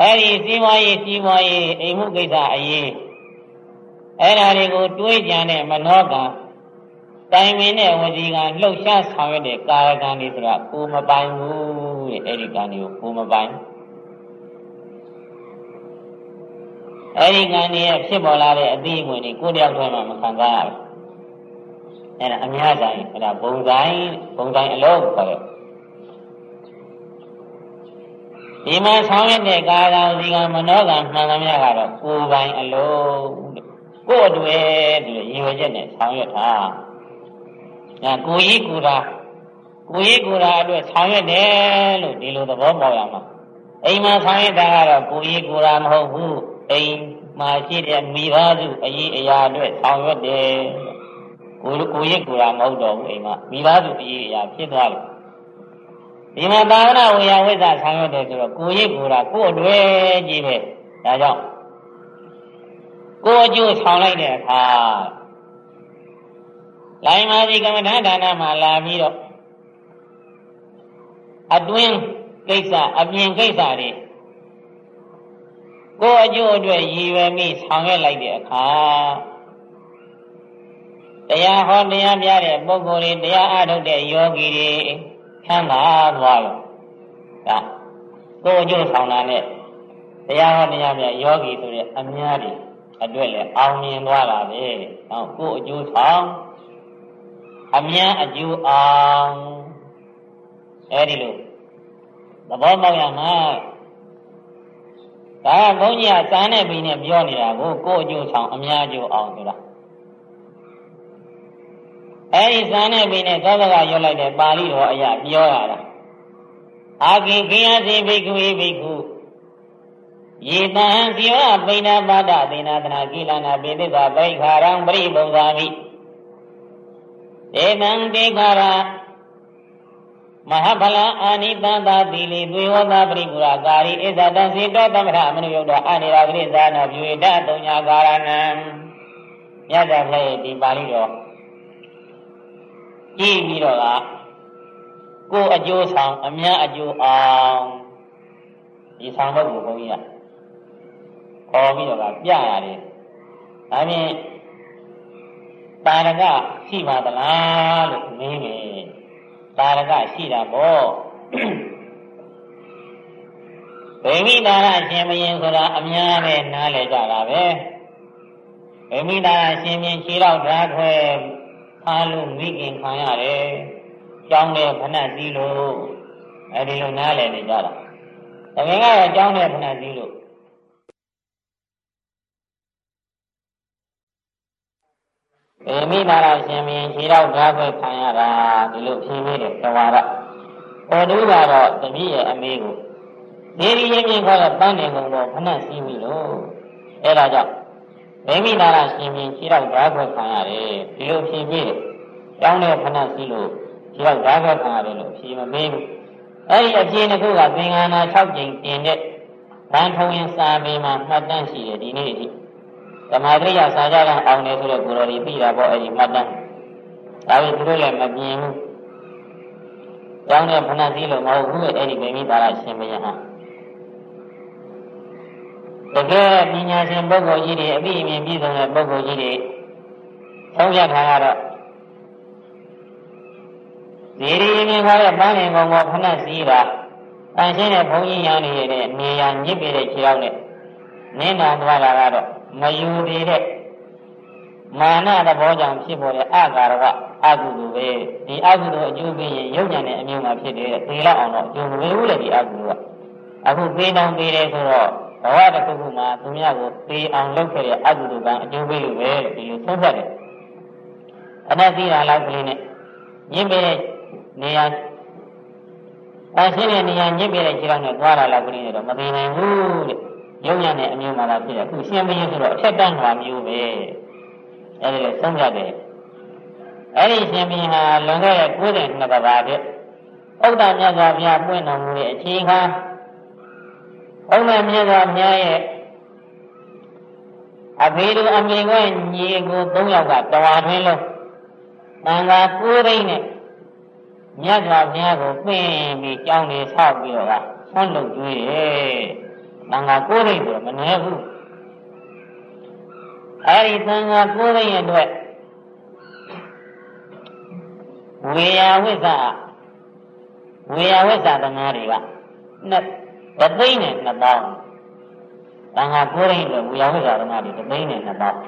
အဲ့ဒီစီးပွားရေးစီးပွားရေးအိမ်မှုကိစ္စအရေး အဲ့ဒါတွေကိုတွေးကြံတဲ့မနောကတိုင်ပင်တဲ့ဝစီကလှုပ်ရှားဆောင်ရွက်တဲ့ကာယကံတွေဆိုတာကိုမပိုင်ဘူးတဲ့အဲ့ဒီကံတွေကိုကိုမပိုင်အဲ့ဒီကံတွေဖြစ်ပေါ်လာတဲ့အသီးအဝင်တွေကိုတယောက်တည်းမှမခံစားရဘူးအဲ့ဒါအများဆိုင်အဲ့ဒါဘုံဆိုင်ဘုံဆိုင်အလုံးခေါ်တယ်ဒီမှာဆောင်ရွက်တဲ့ကာယကံဒီကမနောကံမှန်သမျှကတော့ကိုယ်ပိုင်အလုံး ကိုယ်အတွက်ဒီရည်ရွယ်ချက်နဲ့ဆောင်ရွက်တာညာကိုကြီးကိုယ်တာကိုကြီးကိုယ်တာအတွက်ဆောင်ရွက်တယ်လို့ဒီလိုသဘောပေါက်ရမှာအိမ်မှာဆောင်ရွက်တာကတော့ကိုကြီးကိုယ်တာမဟုတ်ဘူးအိမ်မှာရှိတဲ့မိသားစုအရေးအရာအတွက်ဆောင်ရွက်တယ်ကိုကိုကြီးကိုယ်တာမဟုတ်တော့ဘူးအိမ်မှာမိသားစုအရေးအရာဖြစ်သွားတယ်ဒီမှာသာဝနာဝေယဝိဇ္ဇဆောင်ရွက်တယ်ဆိုတော့ကိုကြီးကိုယ်တာကိုယ်အတွက်ကြီးပဲဒါကြောင့် ကိုအကျိုးဆောင်လိုက်တဲ့အခါလိုင်မာစီကမ္မဋ္ဌာန်းဒါနမှာလာပြီးတော့အတွင်းကိစ္စအပြင်ကိစ္စတွေကိုအကျိုးအတွက်ရည်ရွယ်ပြီးဆောင်ရွက်လိုက်တဲ့အခါတရားဟောတရားပြတဲ့ပုဂ္ဂိုလ်တွေတရားအားထုတ်တဲ့ယောဂီတွေချမ်းသာသွားရောဒါကိုအကျိုးဆောင်တာနဲ့တရားဟောတရားပြယောဂီဆိုတဲ့အများကြီး အတွက်လည်းအောင်မြင်သွားတာပဲ။ဟောကိုယ်အကျိုးဆောင်အမြန်အကျိုးအောင်အဲဒီလိုသဘောပေါက်ရမှာဒါကဘုန်းကြီးကစာနဲ့ပြီးနဲ့ပြောနေတာကိုကိုယ်အကျိုးဆောင်အများအကျိုးအောင်ဆိုတာအဲဒီစာနဲ့ပြီးနဲ့သောဘကရွတ်လိုက်တဲ့ပါဠိတော်အရာပြောရတာအာကိခိယစီဘိက္ခုဘိက္ခု ယေတံဇီဝပိဏပါဒသေနာတနာကိလနာပိသစ္စာဘိခာရံပရိပုံသာမိဧတံတေခာရမဟာဖလံအာနိတံသာတိလိသွေဝသာပရိပူရာကာရီဣဇတံစေတောသမထမနုယုတ်တော်အာနိရာဂရိဇာနာပြုရတတုံညာကာရဏံမြတ်စွာဘုရားရဲ့ဒီပါဠိတော်ကြည့်ပြီးတော့ကကိုအကျိုးဆောင်အများအကျိုးအောင်ဒီဆောင်ဘုတ်ကိုဘုန်းကြီးက ခေါ်ပြီးတော့ကပြရတယ်။ဒါဖြင့်တာရကရှိပါသလားလို့မေးမယ်။တာရကရှိတာပေါ့။ဗေမိတာရရှင်မင်းဆိုတာအများနဲ့နားလည်ကြတာပဲ။ဗေမိတာရရှင်မင်းခြေတော့ဓာတ်ခွဲဖားလို့မိခင်ခံရတယ်။ကြောင်းတဲ့ဖဏတ်သီးလို့အဲဒီလိုနားလည်နေကြတာ။တကယ်ကတော့ကြောင်းတဲ့ဖဏတ်သီးလို့ေ မိနာရရှင်မင်းခြေတော့ဓာတ်ခွဲခံရတာဒီလိုဖြေမိတယ်တဝါရဟောတုကတော့တပည့်ရဲ့အမေကိုနေရီရင်မြင်ခေါ်တဲ့ပန်းနေကုန်တော့ခဏစီးပြီလို့အဲဒါကြောင့်မိမိနာရရှင်မင်းခြေတော့ဓာတ်ခွဲခံရတယ်ဒီလိုဖြေမိတယ်ကျောင်းနဲ့ခဏစီးလို့ခြေတော့ဓာတ်ခွဲခံရတယ်လို့ဖြေမမေးဘူးအဲ့ဒီအဖြေတစ်ခုကသင်္ကန်းနာ6ကြိမ်တင်တဲ့ဗန်ထုံရင်စာပေမှာမှတ်တမ်းရှိတယ်ဒီနေ့အထိ သမာဓိရစာကြကအောင်တယ်ဆိုတော့ကိုယ်တော်ဒီသိတာပေါ့အဲ့ဒီမှတ်တမ်းဒါပေမဲ့သူတို့လည်းမပြင်းဘူးကျောင်းနဲ့ဖဏစည်းလို့မဟုတ်ဘူးအဲ့ဒီမိမိသားရရှင်ဘုရားဟာတကယ်ပညာရှင်ပုဂ္ဂိုလ်ကြီးတွေအပြည့်အမြင်ပြည့်စုံတဲ့ပုဂ္ဂိုလ်ကြီးတွေဆုံးဖြတ်ထားတော့ဒီရီမြင်ခေါ်တဲ့ပန်းလင်ကောင်ကိုဖဏစည်းတာအန်ရှင်းတဲ့ဘုန်းကြီးရန်နေတဲ့နေရာညစ်ပြတဲ့ခြေထောက်နဲ့နင်းနာသွားတာကတော့ မယူသေးတဲ့မာနသဘောကြောင့်ဖြစ်ပေါ်တဲ့အကာရကအကုသိုလ်ပဲဒီအကုသိုလ်အကျိုးပေးရင်ရုပ်ညာနဲ့အမျိုးမှာဖြစ်တယ်သေလောက်အောင်တော့အကျိုးမပေးဘူးလေဒီအကုသိုလ်ကအခုပေးတောင်းပေးတယ်ဆိုတော့ဘဝတစ်ခုခုမှာသူများကိုပေးအောင်လုပ်ခဲ့တဲ့အကုသိုလ်ကအကျိုးပေးလို့ပဲဒီလိုသုံးသပ်တယ်အနသိတာလောက်ကလေးနဲ့ညင်ပေးတဲ့နေရာအရှင်းတဲ့နေရာညစ်ပြတဲ့ခြေထောက်နဲ့သွားတာလောက်ကလေးနဲ့တော့မသိနိုင်ဘူးတဲ့ ရုံညာနဲ့အမျိုးမှလာဖြစ်တယ်အခုရှင်းမင်းဆိုတော့အထက်တန်းဟာမျိုးပဲအဲဒီလိုဆုံးဖြတ်တယ်အဲ့ဒီရှင်မင်းဟာလွန်ခဲ့တဲ့92ကဘာတဲ့ဥဒ္ဒမြတ်စွာဘုရားပွင့်တော်မူတဲ့အချိန်ခါဥဒ္ဒမြတ်စွာဘုရားရဲ့အဖေတို့အမေကညီကို၃ယောက်ကတဝါထွင်းလုံးတန်ခါ9သိန်းနဲ့မြတ်စွာဘုရားကိုပင့်ပြီးကြောင်းနေဆောက်ပြီးတော့ကဆွန့်လုပ်ကျွေးတယ်။ တန်ခါ9သိန်းဆိုတော့မနည်းဘူး။အဲဒီတန်ခါ9သိန်းအတွက်ဝေယဝိဇ္ဇဝေယဝိဇ္ဇသမားတွေကနှစ်တသိန်းနဲ့နှစ်ပေါင်းတန်ခါ9သိန်းအတွက်ဝေယဝိဇ္ဇသမားတွေတသိန်းနဲ့နှစ်ပေါင်း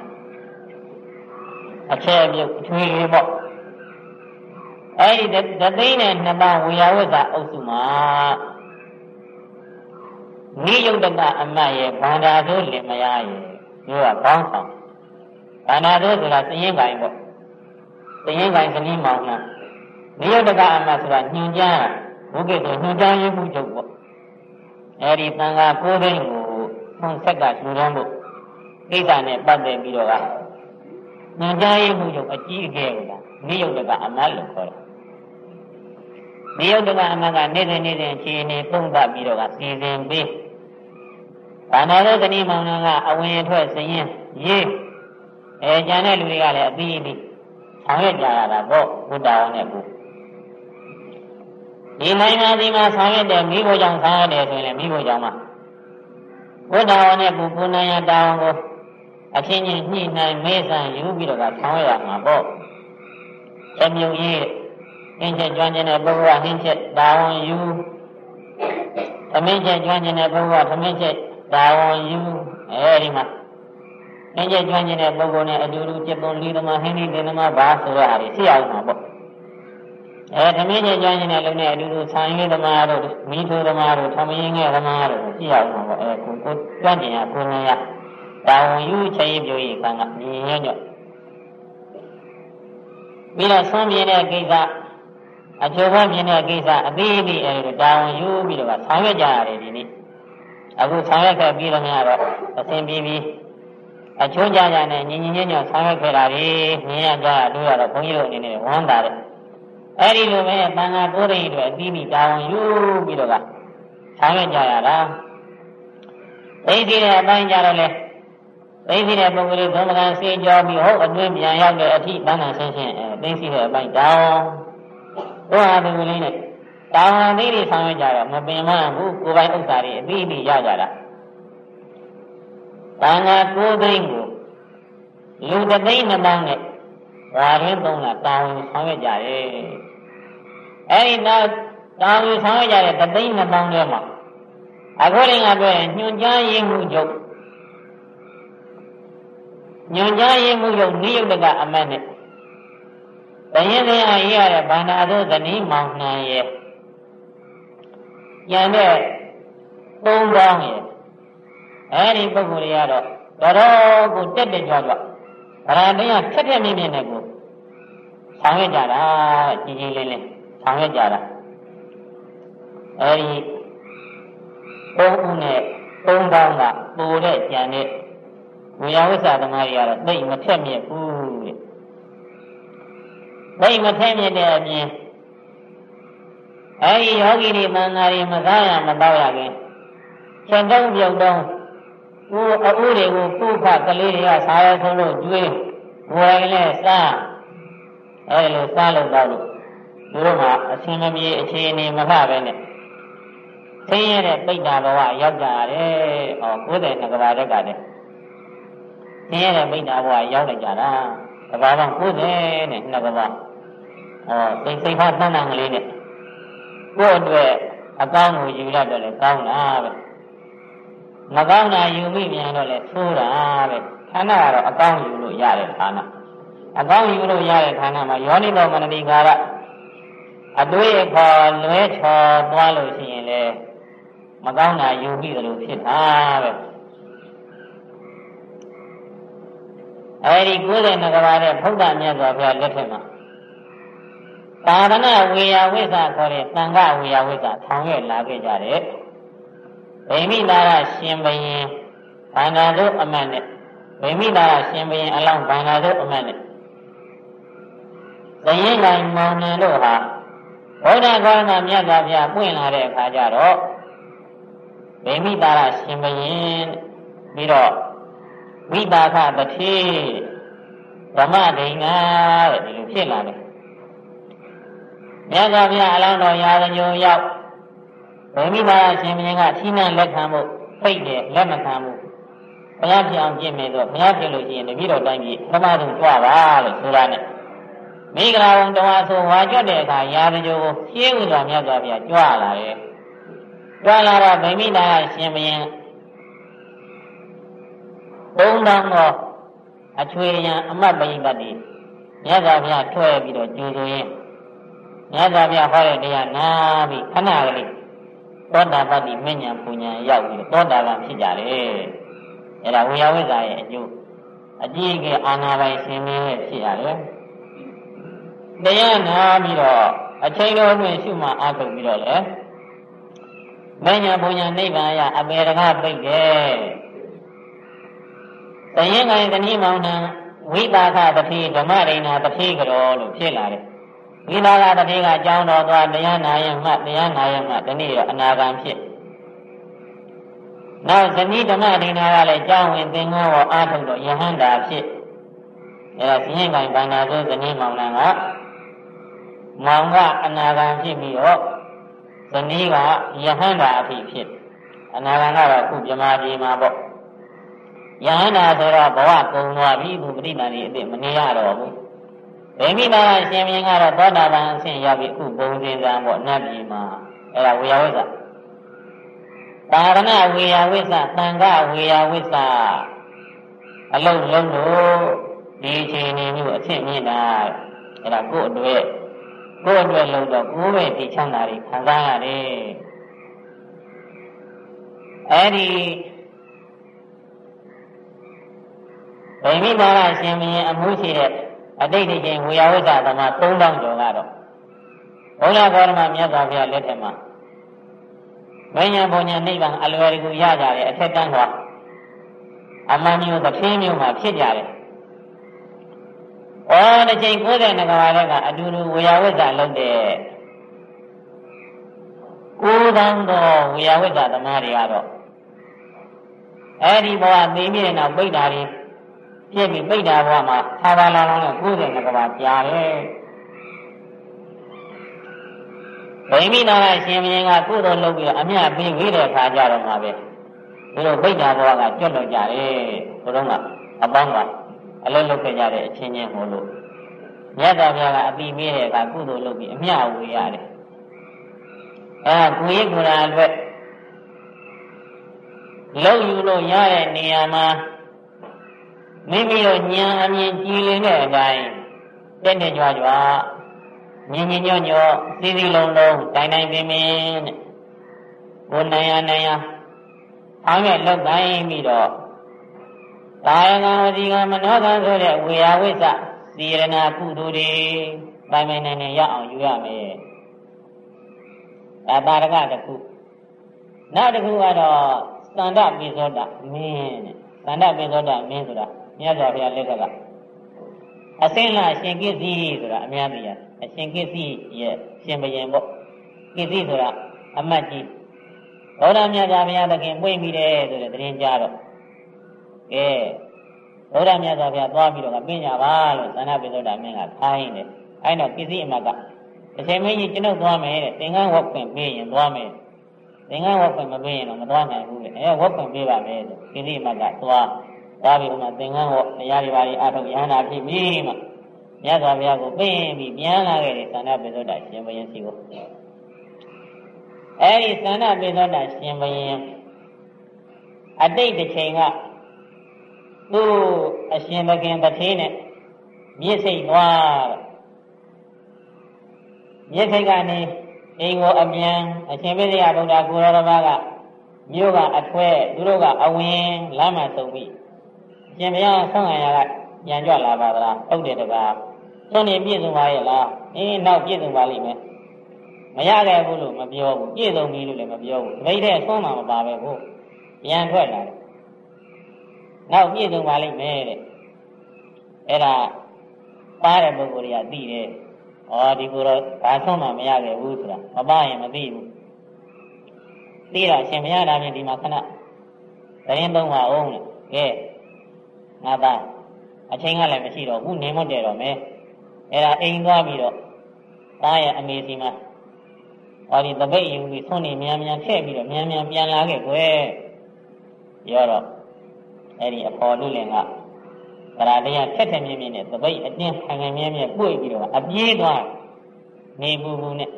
အချက်အပြုတ်အထွေထွေပေါ့အဲ့ဒီတသိန်းနဲ့နှစ်ပါးဝေယဝိဇ္ဇအုပ်စုမှာ နိယုတ်တကအမတ်ရဲ့ဗန္ဒာတို့လင်မယားရဲ့တို့ကဘောင်းဆောင်ဗန္ဒာတို့ဆိုတာသရင်ကိုင်ပေါ့သရင်ကိုင်ဇနီးမောင်နှံနိယုတ်တကအမတ်ဆိုတာညွန်ကြားဘုကိဆိုညွန်ကြားရေးမှုချုပ်ပေါ့အဲ့ဒီတန်ခါကိုးသိန်းကိုဖွင့်ဆက်ကရှင်းရမ်းဖို့ကိစ္စနဲ့ပတ်သက်ပြီးတော့ကညွန်ကြားရေးမှုချုပ်အကြီးအကဲကနိယုတ်တကအမတ်လို့ခေါ်တယ်နိယုတ်တကအမတ်ကနေ့စဉ်နေ့စဉ်ခြေနေသုံးသပ်ပြီးတော့ကစီစဉ်ပေး ဘာနာသောတဏိမောင်နှံကအဝင်အထွက်စရင်ရေးအဲကျန်တဲ့လူတွေကလည်းအပြီးအပြီးဆောင်ရွက်ကြရတာပေါ့ဘုဒ္ဓဝါနဲ့ဘုဒီနိုင်ငံဒီမှာဆောင်ရွက်တဲ့မိဖို့ကြောင့်ဆောင်ရွက်တယ်ဆိုရင်လည်းမိဖို့ကြောင့်မှာဘုဒ္ဓဝါနဲ့ဘုပုဏ္ဏယတာဝန်ကိုအချင်းချင်းညှိနှိုင်းမဲဆန်ယူပြီးတော့ကဆောင်ရွက်ရမှာပေါ့အမြုံရေးအင်းချက်ကျွမ်းကျင်တဲ့ပုဂ္ဂိုလ်ကဟင်းချက်တာဝန်ယူသမင်းချက်ကျွမ်းကျင်တဲ့ပုဂ္ဂိုလ်ကသမင်းချက် တာဝန်ယူအဲဒီမှာအင်းချက်ကျွမ်းကျင်တဲ့ပုဂ္ဂိုလ်နဲ့အတူတူจิตပုံလေးသမားဟင်းလေးသမားဘာဆိုရတာရှိအောင်မှာပေါ့အဲသမင်းကြီးကြွားနေတဲ့လုံနဲ့အတူတူဆံရည်သမားတို့မိထိုးသမားတို့သမင်းငယ်သမားတို့ကြည့်ရအောင်ပေါ့အဲကိုကိုကြွကျင်ရကိုနေရတာဝန်ယူချေပြိုးကြီးကံကမြင်ရညော့ပြီးတော့ဆွမ်းမြင်တဲ့ကိစ္စအကျိုးဘမြင်တဲ့ကိစ္စအသေးအသေးအဲတာဝန်ယူပြီးတော့ဆောင်ရွက်ကြရတယ်ဒီနေ့ အခုဆောင်ရွက်ခဲ့ပြီးတော့များတော့အစဉ်ပြေးပြီးအချိုးကြကြနဲ့ညီညီညွတ်ညွတ်ဆောင်ရွက်ခဲ့တာဒီမြင်ရကြတို့ရတော့ဘုန်းကြီးတို့အနေနဲ့ဝမ်းသာတယ်အဲ့ဒီလိုပဲတန်ခါကိုယ်ရည်တွေအပြီးပြီးတာဝန်ယူပြီးတော့ကဆောင်ရွက်ကြရတာသိသိတဲ့အပိုင်းကြတော့လေသိသိတဲ့ပုဂ္ဂိုလ်သုံးပကံစေကြောပြီးဟုတ်အတွင်းပြန်ရောက်တဲ့အထိတန်ခါဆင်းရှင်းအဲသိသိတဲ့အပိုင်းတောင်းဘုရားသူကလေးနဲ့ တာဝန်သိတွေဆောင်ရွက်ကြတော့မပင်မဘူးကိုယ်ပိုင်ဥစ္စာတွေအပြီးပြီးရကြတာတန်ခါကိုယ်သိန်းကိုလူတသိန်းနှစ်ပေါင်းနဲ့ဝါရင်းသုံးတာတာဝန်ဆောင်ရွက်ကြတယ်အဲဒီနောက်တာဝန်ဆောင်ရွက်ကြတဲ့တသိန်းနှစ်ပေါင်းထဲမှာအခုရင်ကပြောရင်ညွန်ကြားရေးမှုချုပ်ညွန်ကြားရေးမှုချုပ်နိယုတ်တကအမတ်နဲ့တရင်စရာရေးရတဲ့ဗန္ဒာတို့ဇနီးမောင်နှံရဲ့ ကျန်တဲ့သုံးပေါင်းရဲ့အဲဒီပုဂ္ဂိုလ်တွေကတော့တော်ကိုတက်တက်ကြွကြွဗရဏတရားထက်ထက်မြင့်မြင့်နဲ့ကိုဆောင်ရွက်ကြတာကြီးကြီးလေးလေးဆောင်ရွက်ကြတာအဲဒီသုံးဦးနဲ့သုံးပေါင်းကပိုတဲ့ကြံတဲ့ဝေယဝိသသမားတွေကတော့သိမထက်မြက်ဘူးတဲ့သိမထက်မြက်တဲ့အပြင် အဲဒီယောဂီတွေမန္နာတွေမသားရမတော့ရခင်ချက်တုံးပြုတ်တုံးကိုအဥတွေကိုပုဖကလေးတွေကစားရဆုံးလို့ကျွေးဝယ်လဲစားအဲလိုစားလို့တော့လို့သူတို့ကအဆင်မပြေအခြေအနေမလှပဲနဲ့သိရတဲ့ပိဋ္ဌာဘဝရောက်ကြရတယ်။ဟော90နှစ်ကဘာတက်ကတည်းသိရတဲ့ပိဋ္ဌာဘဝရောက်လိုက်ကြတာ။ကဘာပေါင်း90နဲ့နှစ်ကဘာဟောသိစိတ်ဖတ်တန်းတန်းကလေးနဲ့ ကိုယ့်အတွက်အကောင်းကိုယူရတော့လေကောင်းတာပဲ။မကောင်းတာယူမိမြန်တော့လေသိုးတာပဲ။ဌာနကတော့အကောင်းယူလို့ရတဲ့ဌာန။အကောင်းယူလို့ရတဲ့ဌာနမှာယောနိတော်မနတိကာရအတွေ့အခေါ်လွဲချော်သွားလို့ရှိရင်လေမကောင်းတာယူပြီးတယ်လို့ဖြစ်တာပဲအဲဒီ92ကဘာတဲ့ဖုဒ္ဓမြတ်စွာဘုရားလက်ထက်မှာ သာသနာဝေယဝိဇ္ဇခေါ်တဲ့တန်ခဝေယဝိဇ္ဇထောင်ရွက်လာခဲ့ကြတယ်ဗိမိသာရရှင်ဘရင်ဗန္ဒာတို့အမတ်နဲ့ဗိမိသာရရှင်ဘရင်အလောင်းဗန္ဒာတို့အမတ်နဲ့သရင်တိုင်းမောင်နှံတို့ဟာဘုရားကောင်းကမြတ်စွာဘုရားပွင့်လာတဲ့အခါကျတော့ဗေမိတာရရှင်ဘရင်ပြီးတော့ဝိပါခတတိဓမ္မဒိဏတဲ့ဒီလိုဖြစ်လာတယ် မြတ်စွာဘုရားအလောင်းတော်ရာဇညုံရောက်ဗေမိတာရရှင်ဘရင်ကထိနှံလက်ခံမှုပိတ်တယ်လက်မခံဘူးဘုရားဖြစ်အောင်ပြင်မယ်ဆိုဘုရားဖြစ်လို့ရှိရင်တပည့်တော်တိုင်းကြီးဓမ္မတုံကြွပါလို့ဆိုတာနဲ့မိဂလာဝံတဝါဆိုဝါကြွတဲ့အခါရာဇညုံကိုရှင်းဥစွာမြတ်စွာဘုရားကြွလာတယ်ကြွလာတော့ဗိမိတာရှင်ဘရင်သုံးတောင်းသောအချွေရန်အမတ်ပိဋကတိမြတ်စွာဘုရားထွက်ပြီးတော့ကျူဆိုရင် မြတ်စွာဘုရားဟောတဲ့တရားနာပြီးခဏကလေးသောတာပတ္တိမဉ္ဇဉ်ပူဉ္ဇဉ်ရောက်ပြီးသောတာပန်ဖြစ်ကြတယ်အဲ့ဒါဝေယဝိဇ္ဇာရဲ့အကျိုးအကြည့်ကအာနာပိုင်ရှင်မင်းရဲ့ဖြစ်ရတယ်တရားနာပြီးတော့အချိန်တော်တွင်ရှုမှအားထုတ်ပြီးတော့လေမညာဘုံညာနိဗ္ဗာန်ရအပေရကပိတ်တယ်တရင်ကိုင်တနည်းမောင်နှံဝိပါခတတိဓမ္မရိဏတတိကတော်လို့ဖြစ်လာတယ် ဝိပါခတတိကအကြောင်းတော်သွားတရားနာယမှတရားနာယမှဒီနေ့တော့အနာဂံဖြစ်နောက်ဇနီးဓမ္မဒိနာကလည်းကြောင်းဝင်သင်္ဃောဝအာထုတော့ယဟန္တာဖြစ်အဲဒါဇင်းကိုင်ဗန္နာဆိုဇနီးမောင်နှံကမောင်ကအနာဂံဖြစ်ပြီးတော့ဇနီးကယဟန္တာအဖြစ်ဖြစ်အနာဂံကတော့ခုမြမာပြည်မှာပေါ့ယဟန္တာဆိုတော့ဘဝကုံသွားပြီသူပဋိသန္ဓေအစ်စ်မနေရတော့ဘူး ဗိမိမာရှင်မြင်းကတော့သောတာပန်အဆင့်ရောက်ပြီအခုဘုံစင်စံပေါ့နတ်ပြည်မှာအဲ့ဒါဝေယဝိဇ္ဇတာရဏဝေယဝိဇ္ဇတန်ခဝေယဝိဇ္ဇအလုံးလုံးတို့ဒီအချိန်နေမျိုးအဆင့်မြင့်တာအဲ့ဒါကိုယ့်အတွက်ကိုယ်အတွက်လို့တော့ကိုယ်ပဲဒီချမ်းသာတွေခံစားရတယ်အဲ့ဒီဗိမိသာရရှင်မင်းအမှုရှိတဲ့ အတိတ်တချင်းဝေယဝိဇ္ဇသမ3000ကျော်ကတော့ဘုရားဂေါရမမြတ်စွာဘုရားလက်ထက်မှာမဉ္ဇဉ်ဘုံညာနိဗ္ဗာန်အလွယ်တကူရကြတယ်အထက်တန်းသွားအမှန်မျိုးတစ်ဖြင်းမျိုးမှာဖြစ်ကြတယ်။အော်တစ်ချိန်90နဂါရကအတူတူဝေယဝိဇ္ဇလုပ်တဲ့ကိုးသန်းသောဝေယဝိဇ္ဇသမားတွေကတော့အဲ့ဒီဘဝသိမြင်တော့ပိဋ္ဌာတွေ ပြည့်ပြီးပိဋ္ဌာဘဝမှာသာသာလောင်းလောင်းနဲ့90နဂါရကြာတယ်။ဗိမိနာရရှင်ဘုရင်ကကုသိုလ်လုပ်ပြီးတော့အမြတ်ပေးဝေးတဲ့အခါကျတော့မှာပဲဒီလိုဗိဒ္ဓဘောကကျွတ်လွတ်ကြတယ်ဘုရုံးကအပေါင်းကအလုံးလုပ်ခဲ့ကြတဲ့အချင်းချင်းဟိုလို့မြတ်စွာဘုရားကအတိမေးတဲ့အခါကုသိုလ်လုပ်ပြီးအမြတ်ဝေးရတယ်အဲကိုယ်ရကိုယ်ရာအတွက်လုံယူလို့ရတဲ့နေရာမှာ မိမိတို့ဉာဏ်အမြင်ကြည်လင်တဲ့အတိုင်းတက်တက်ကြွကြွညင်ညင်ညော့ညော့စီစီလုံးလုံးတိုင်တိုင်ပင်ပင်တဲ့ကိုနိုင်ရနိုင်ရအားမဲ့လောက်တိုင်းပြီးတော့ကာယကံဝစီကံမနောကံဆိုတဲ့ဝေယဝိသစီရဏကုသိုလ်တွေပိုင်ပိုင်နိုင်နိုင်ရအောင်ယူရမယ်ဒါပါရကတခုနောက်တစ်ခုကတော့သန္တပိသောတမင်းတဲ့သန္တပိသောတမင်းဆိုတာ မြတ်စွာဘုရားလက်ထက်ကအစင်းလာရှင်ကိစ္စည်းဆိုတာအများကြီးရတယ်အရှင်ကိစ္စည်းရဲ့ရှင်ဘရင်ပေါ့ကိစ္စည်းဆိုတာအမတ်ကြီးဘောဓမြတ်စွာဘုရားသခင်ပွင့်ပြီးတယ်ဆိုတဲ့သတင်းကြားတော့ကဲဘောဓမြတ်စွာဘုရားသွားပြီးတော့ပညာပါလို့သန္တာပိသုဒ္ဓမင်းကခိုင်းတယ်အဲ့တော့ကိစ္စည်းအမတ်ကအရှင်မင်းကြီးကျွန်ုပ်သွားမယ်တဲ့သင်္ကန်းဝတ်ခွင့်ပေးရင်သွားမယ်သင်္ကန်းဝတ်ခွင့်မပေးရင်တော့မသွားနိုင်ဘူးလေအဲဝတ်ခွင့်ပေးပါမယ်ဆိုကိစ္စည်းအမတ်ကသွား သွားပြီးတော့သင်္ကန်းဝတ်တရားတွေပါအထုတ်ရဟန္တာဖြစ်ပြီးမှမြတ်စွာဘုရားကိုပင့်ပြီးပြန်လာခဲ့တဲ့သန္တာပိသုဒ္ဓရှင်ဘုရင်စီကိုအဲဒီသန္တာပိသုဒ္ဓရှင်ဘုရင်အတိတ်တစ်ချိန်ကသူ့အရှင်သခင်တထေးနဲ့မြစ်စိတ်သွားမြစ်စိတ်ကနေအိမ်ကိုအမြန်အရှင်ပိစိယဗုဒ္ဓကိုရောတစ်ပါးကမြို့ကအထွဲသူတို့ကအဝင်လမ်းမှာစုံပြီးအ ရှင်ဘုရားဆောင်းရရကပြန်ကြွလာပါသလားဟုတ်တယ်တကားစွန့်နေပြည့်စုံပါရဲ့လားအင်းနောက်ပြည့်စုံပါလိမ့်မယ်မရခဲ့ဘူးလို့မပြောဘူးပြည့်စုံပြီလို့လည်းမပြောဘူးတပိတ်တဲ့ဆွမ်းမှာမပါပဲကိုပြန်ထွက်လာတယ်နောက်ပြည့်စုံပါလိမ့်မယ်တဲ့အဲ့ဒါပါတဲ့ပုဂ္ဂိုလ်တွေကသိတယ်ဩဒီကိုတော့ဘာဆွမ်းမှာမရခဲ့ဘူးဆိုတာမပါရင်မသိဘူးသိတော့ရှင်မရတာပြင်ဒီမှာခဏသတင်းသုံးပါအောင်လေကဲ ငါသားအချိန်ကလည်းမရှိတော့ဘူးနေမတည့်တော့မယ်အဲ့ဒါအိမ်သွားပြီးတော့သားရဲ့အမေစီမှာဟောဒီတပိတ်ယူပြီးဆွနေမြန်မြန်ထည့်ပြီးတော့မြန်မြန်ပြန်လာခဲ့ကွယ်ပြောတော့အဲ့ဒီအဖော်လူလင်ကသရတရားထက်ထက်မြင်းမြင်းနဲ့တပိတ်အတင်းခံခံမြဲမြဲပွေပြီးတော့အပြေးသွားနေပူပူနဲ့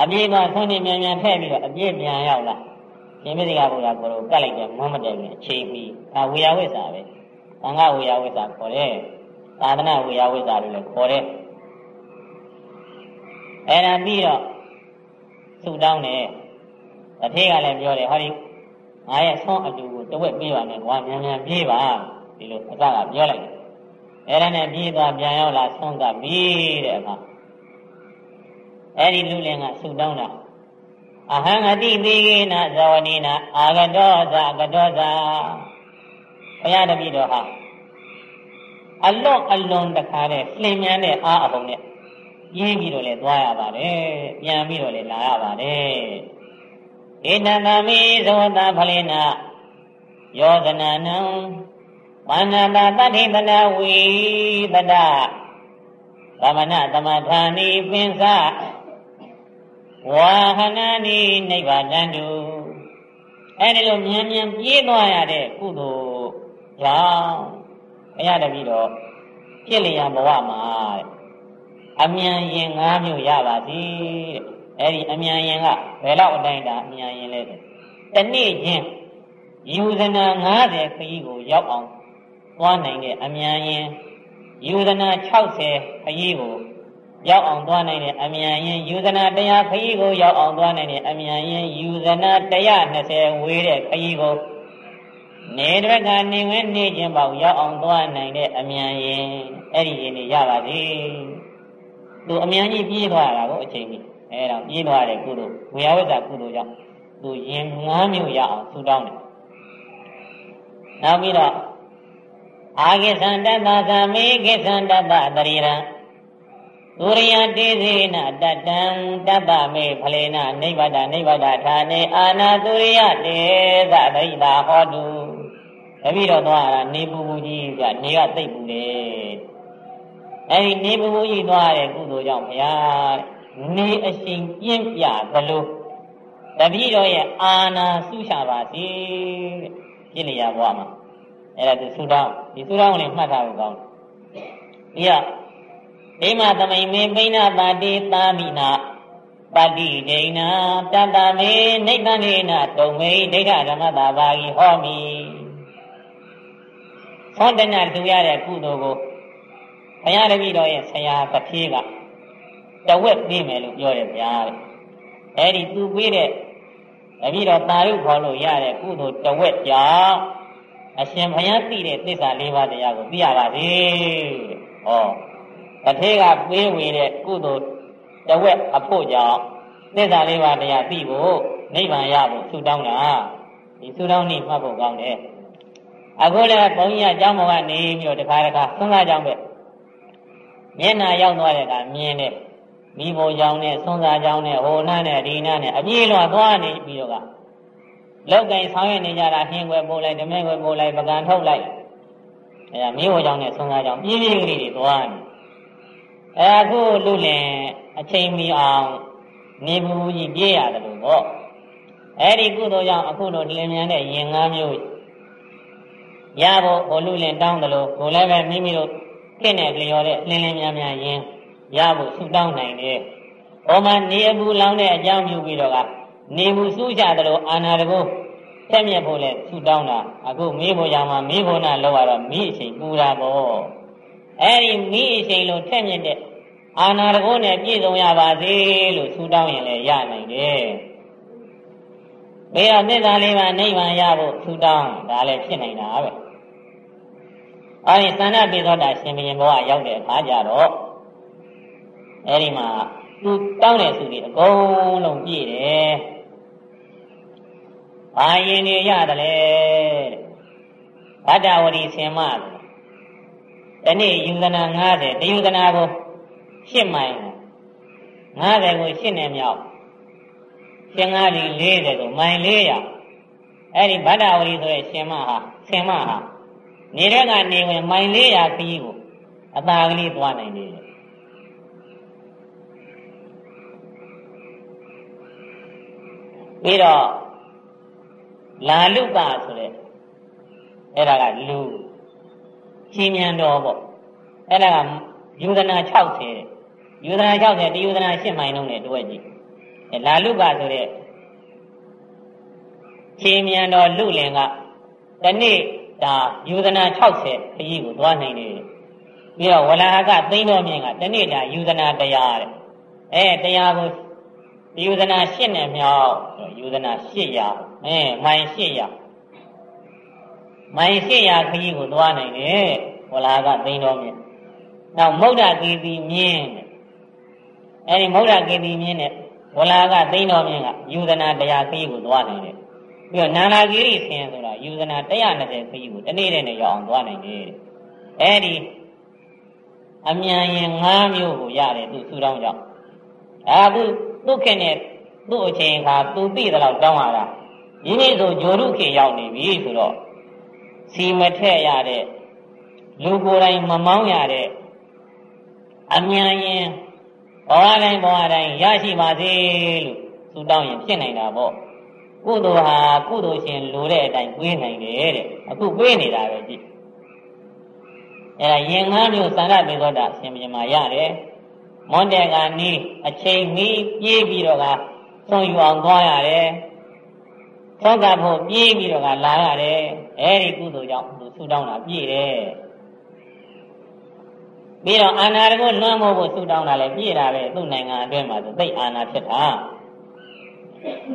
အပြေးသွားဆွနေမြန်မြန်ထည့်ပြီးတော့အပြေးပြန်ရောက်လာ ရှင်မသိကဘုရားကိုယ်ကတ်လိုက်တယ်မွမ်းမတယ်နဲ့အချိန်ပြီးဒါဝေယဝိဇ္ဇာပဲသံဃဝေယဝိဇ္ဇာခေါ်တယ်သာသနာဝေယဝိဇ္ဇာလို့လည်းခေါ်တယ်အဲ့ဒါပြီးတော့သူ့တောင်းတယ်တထေးကလည်းပြောတယ်ဟောဒီငါရဲ့ဆွမ်းအတူကိုတဝက်ပြေးပါမယ်ကွာမြန်မြန်ပြေးပါဒီလိုအစကပြောလိုက်တယ်အဲ့ဒါနဲ့ပြေးသွားပြန်ရောက်လာဆွမ်းကပြီးတဲ့အခါအဲ့ဒီလူလင်ကဆုတောင်းတာ အဟံအတိသေကေနဇဝနိနာအာဂတောဇာကတောဇာဘုရားတပည့်တော်ဟာအလွန်အလွန်တခါတဲ့လင်မြန်းတဲ့အားအဟုန်နဲ့ရင်းပြီးတော့လည်းသွားရပါတယ်ပြန်ပြီးတော့လည်းလာရပါတယ်ဧတံသမိသဝတဖလိနာယောဇနာနံမန္နတာတတိတနာဝိတတသမဏသမထာနိပင်္စ ဝါဟနာနိနိဗ္ဗာန်တုအဲ့ဒီလိုမြန်မြန်ပြေးသွားရတဲ့ကုသိုလ်ကြောင့်ဘုရားတပည့်တော်ပြည့်လျံဘဝမှာအမြန်ရင်၅မျိုးရပါသည်တဲ့အဲ့ဒီအမြန်ရင်ကဘယ်လောက်အတိုင်းတာအမြန်ရင်လဲဆိုတနေ့ချင်းယူဇနာ90ခရီးကိုရောက်အောင်သွားနိုင်တဲ့အမြန်ရင်ယူဇနာ60ခရီးကို ရောက်အောင်သွားနိုင်တဲ့အမြန်ရင်ယူဇနာတရားခရီးကိုရောက်အောင်သွားနိုင်တဲ့အမြန်ရင်ယူဇနာ120ဝေးတဲ့ခရီးကိုနေတော့ကနေဝင်နေခြင်းပေါ့ရောက်အောင်သွားနိုင်တဲ့အမြန်ရင်အဲ့ဒီရင်နေရပါစေသူအမြန်ကြီးပြေးသွားတာကိုအချိန်ကြီးအဲ့တော့ပြေးသွားတဲ့ကုသိုလ်ဝေယဝဇ္ဇကုသိုလ်ကြောင့်သူရင်ငားမျိုးရအောင်ထူတောင်းတယ်နောက်ပြီးတော့အာဂိသန္တတသမေကိသန္တတတရိရံ သုရိယတေဇေနတတံတပ္ပမေဖလေနနိဗ္ဗတနိဗ္ဗတဌာနေအာနာသုရိယတေသတရိတာဟောတုတပိတော့သွားတာနေပူပူကြီးကနေကသိပ်ပူတယ်အဲဒီနေပူပူကြီးသွားတဲ့ကုသိုလ်ကြောင့်ဘုရားနေအရှင်ပြင်းပြသလိုတပိတော့ရဲ့အာနာဆုချပါစေတဲ့ပြည့်လျာဘဝမှာအဲ့ဒါသူဆုတောင်းဒီဆုတောင်းကိုလည်းမှတ်ထားဖို့ကောင်းတယ်ဒီက ဒိမသမိန်မေပိဏပါတိသာမိနာပတိဒိဏတတမေနိဗ္ဗာနေနတုံမေဒိဋ္ဌဓမ္မတာဘာဂီဟောမိဟောတနာတူရတဲ့ကုသိုလ်ကိုဘုရားတပည့်တော်ရဲ့ဆရာတထေးကတဝက်ပြေးမယ်လို့ပြောတယ်ဗျာအဲ့ဒီသူပြေးတဲ့တပည့်တော်တာရုခေါ်လို့ရတဲ့ကုသိုလ်တဝက်ကြောင့်အရှင်ဘုရားသိတဲ့သစ္စာလေးပါးတရားကိုသိရပါသေးဟော တထေးကပေးဝေတဲ့ကုသိုလ်တဝက်အဖို့ကြောင့်သစ္စာလေးပါးတရားသိဖို့နိဗ္ဗာန်ရဖို့ဆုတောင်းတာဒီဆုတောင်းနည်းမှတ်ဖို့ကောင်းတယ်အခုလည်းဘုန်းကြီးကကျောင်းပေါ်ကနေပြီးတော့တခါတခါသုံးစားကြောင်းပဲမျက်နာရောက်သွားတဲ့အခါမြင်တယ်မိဘကြောင်းနဲ့သုံးစားကြောင်းနဲ့ဟိုနားနဲ့ဒီနားနဲ့အပြေးလွှာသွားနေပြီးတော့ကလောက်ကင်ဆောင်ရွက်နေကြတာဟင်းွယ်ပို့လိုက်ဓမဲွယ်ပို့လိုက်ပကံထုတ်လိုက်အဲဒါမိဘကြောင်းနဲ့သုံးစားကြောင်းပြင်းပြင်းကလေးတွေသွားနေ အဲအခုလူလင်အချိန်မီအောင်နေဘူးကြီးပြေးရတယ်လို့ပေါ့အဲ့ဒီကုသိုလ်ကြောင့်အခုလိုလင်မြန်တဲ့ရင်ငါးမျိုးရဖို့ဟိုလူလင်တောင်းတယ်လို့ကိုလည်းပဲမိမိတို့ဖြစ်နေကြရောတဲ့လင်းလင်းများများရင်ရဖို့ဆုတောင်းနိုင်တယ်။ဟောမှာနေအပူလောင်းတဲ့အကြောင်းပြုပြီးတော့ကနေဘူးစူးကြတယ်လို့အာနာတကုဆက်မြက်ဖို့လဲဆုတောင်းတာအခုမိဖို့ကြောင့်မှမိဖို့နာလောက်ရတော့မိအချိန်ပူတာပေါ့။ အဲ့ဒီမိအချိန်လို့ထက်မြက်တဲ့အာနာတကုနဲ့ပြည့်စုံရပါစေလို့ဆုတောင်းရင်လည်းရနိုင်တယ်။ဘေးကသစ္စာလေးပါနိဗ္ဗာန်ရဖို့ဆုတောင်းဒါလည်းဖြစ်နိုင်တာပဲ။အဲဒီသန္တာပိသောတာရှင်ဘုရင်ဘဝရောက်တဲ့အခါကျတော့အဲဒီမှာသူတောင်းတဲ့သူတွေအကုန်လုံးပြည့်တယ်။ဘာရင်နေရတယ်လဲဗတ္တဝရီဆင်မတ နေ့ယူဇနာ90တယူဇနာကို8မိုင်90ကို8နဲ့မြောက်ရှင်၅ဒီ40ကိုမိုင်400အဲ့ဒီဗတ္တဝရီဆိုတဲ့ရှင်မဟာဆင်မဟာနေတဲ့ကနေဝင်မိုင်400ခရီးကိုအသာကလေးသွားနိုင်တယ်ပြီးတော့လာလုကဆိုတဲ့အဲ့ဒါကလူ ချင်းမြန်တော်ပေါ့အဲ့ဒါကယူဇနာ60တဲ့ယူဇနာ60တယူဇနာ8မိုင်လုံးနဲ့တွဲကြည့်အဲလာလုကဆိုတဲ့ချင်းမြန်တော်လူလင်ကတနေ့ဒါယူဇနာ60ခရီးကိုသွားနိုင်တယ်ပြီးတော့ဝလာဟကသိန်းတော်မြင့်ကတနေ့ဒါယူဇနာတရားတဲ့အဲတရားကိုယူဇနာ8နဲ့မြောက်ယူဇနာ800အဲမိုင်800 မိုင်800ခရီးကိုသွားနိုင်တယ်ဝလာဟကသိန်းတော်မြင့်နောက်မௌဒ္ဒကေတိမြင့်အဲဒီမௌဒ္ဒကေတိမြင့်နဲ့ဝလာဟကသိန်းတော်မြင့်ကယူဇနာတရားခရီးကိုသွားနိုင်တယ်ပြီးတော့နာနာဂိရိဆင်းဆိုတာယူဇနာ120ခရီးကိုတနေ့တည်းနဲ့ရောက်အောင်သွားနိုင်တယ်အဲဒီအမြန်ရင်၅မျိုးကိုရတယ်သူဆူတောင်းကြောင့်အာသူသူ့ခင်နဲ့သူ့အချိန်ခါသူသိတဲ့လောက်တောင်းရတာဒီနေ့ဆိုဂျိုရုခေရောက်နေပြီဆိုတော့ စီမထက်ရတဲ့လူကိုယ်တိုင်မမောင်းရတဲ့အမြန်ရင်ဘဝတိုင်းဘဝတိုင်းရရှိပါစေလို့သူတောင်းရင်ဖြစ်နိုင်တာပေါ့ကုသိုလ်ဟာကုသိုလ်ရှင်လိုတဲ့အတိုင်းပွေးနိုင်တယ်တဲ့အခုပွေးနေတာပဲကြည့်အဲ့ဒါရင်ငန်းမျိုးသံဃာပေသောတာအရှင်မြင်မှာရတယ်မွန်တဲ့ကနီးအချိန်မီပြေးပြီးတော့ကဆုံးယူအောင်သွားရတယ် သောကဖို့ပြေးပြီးတော့ကလာရတယ်အဲ့ဒီကုသိုလ်ကြောင့်သူဆူတောင်းတာပြည့်တယ်ပြီးတော့အာနာတကိုလွှမ်းမိုးဖို့ဆုတောင်းတာလည်းပြည့်တာပဲသူ့နိုင်ငံအတွင်းမှာသူသိအာနာဖြစ်တာ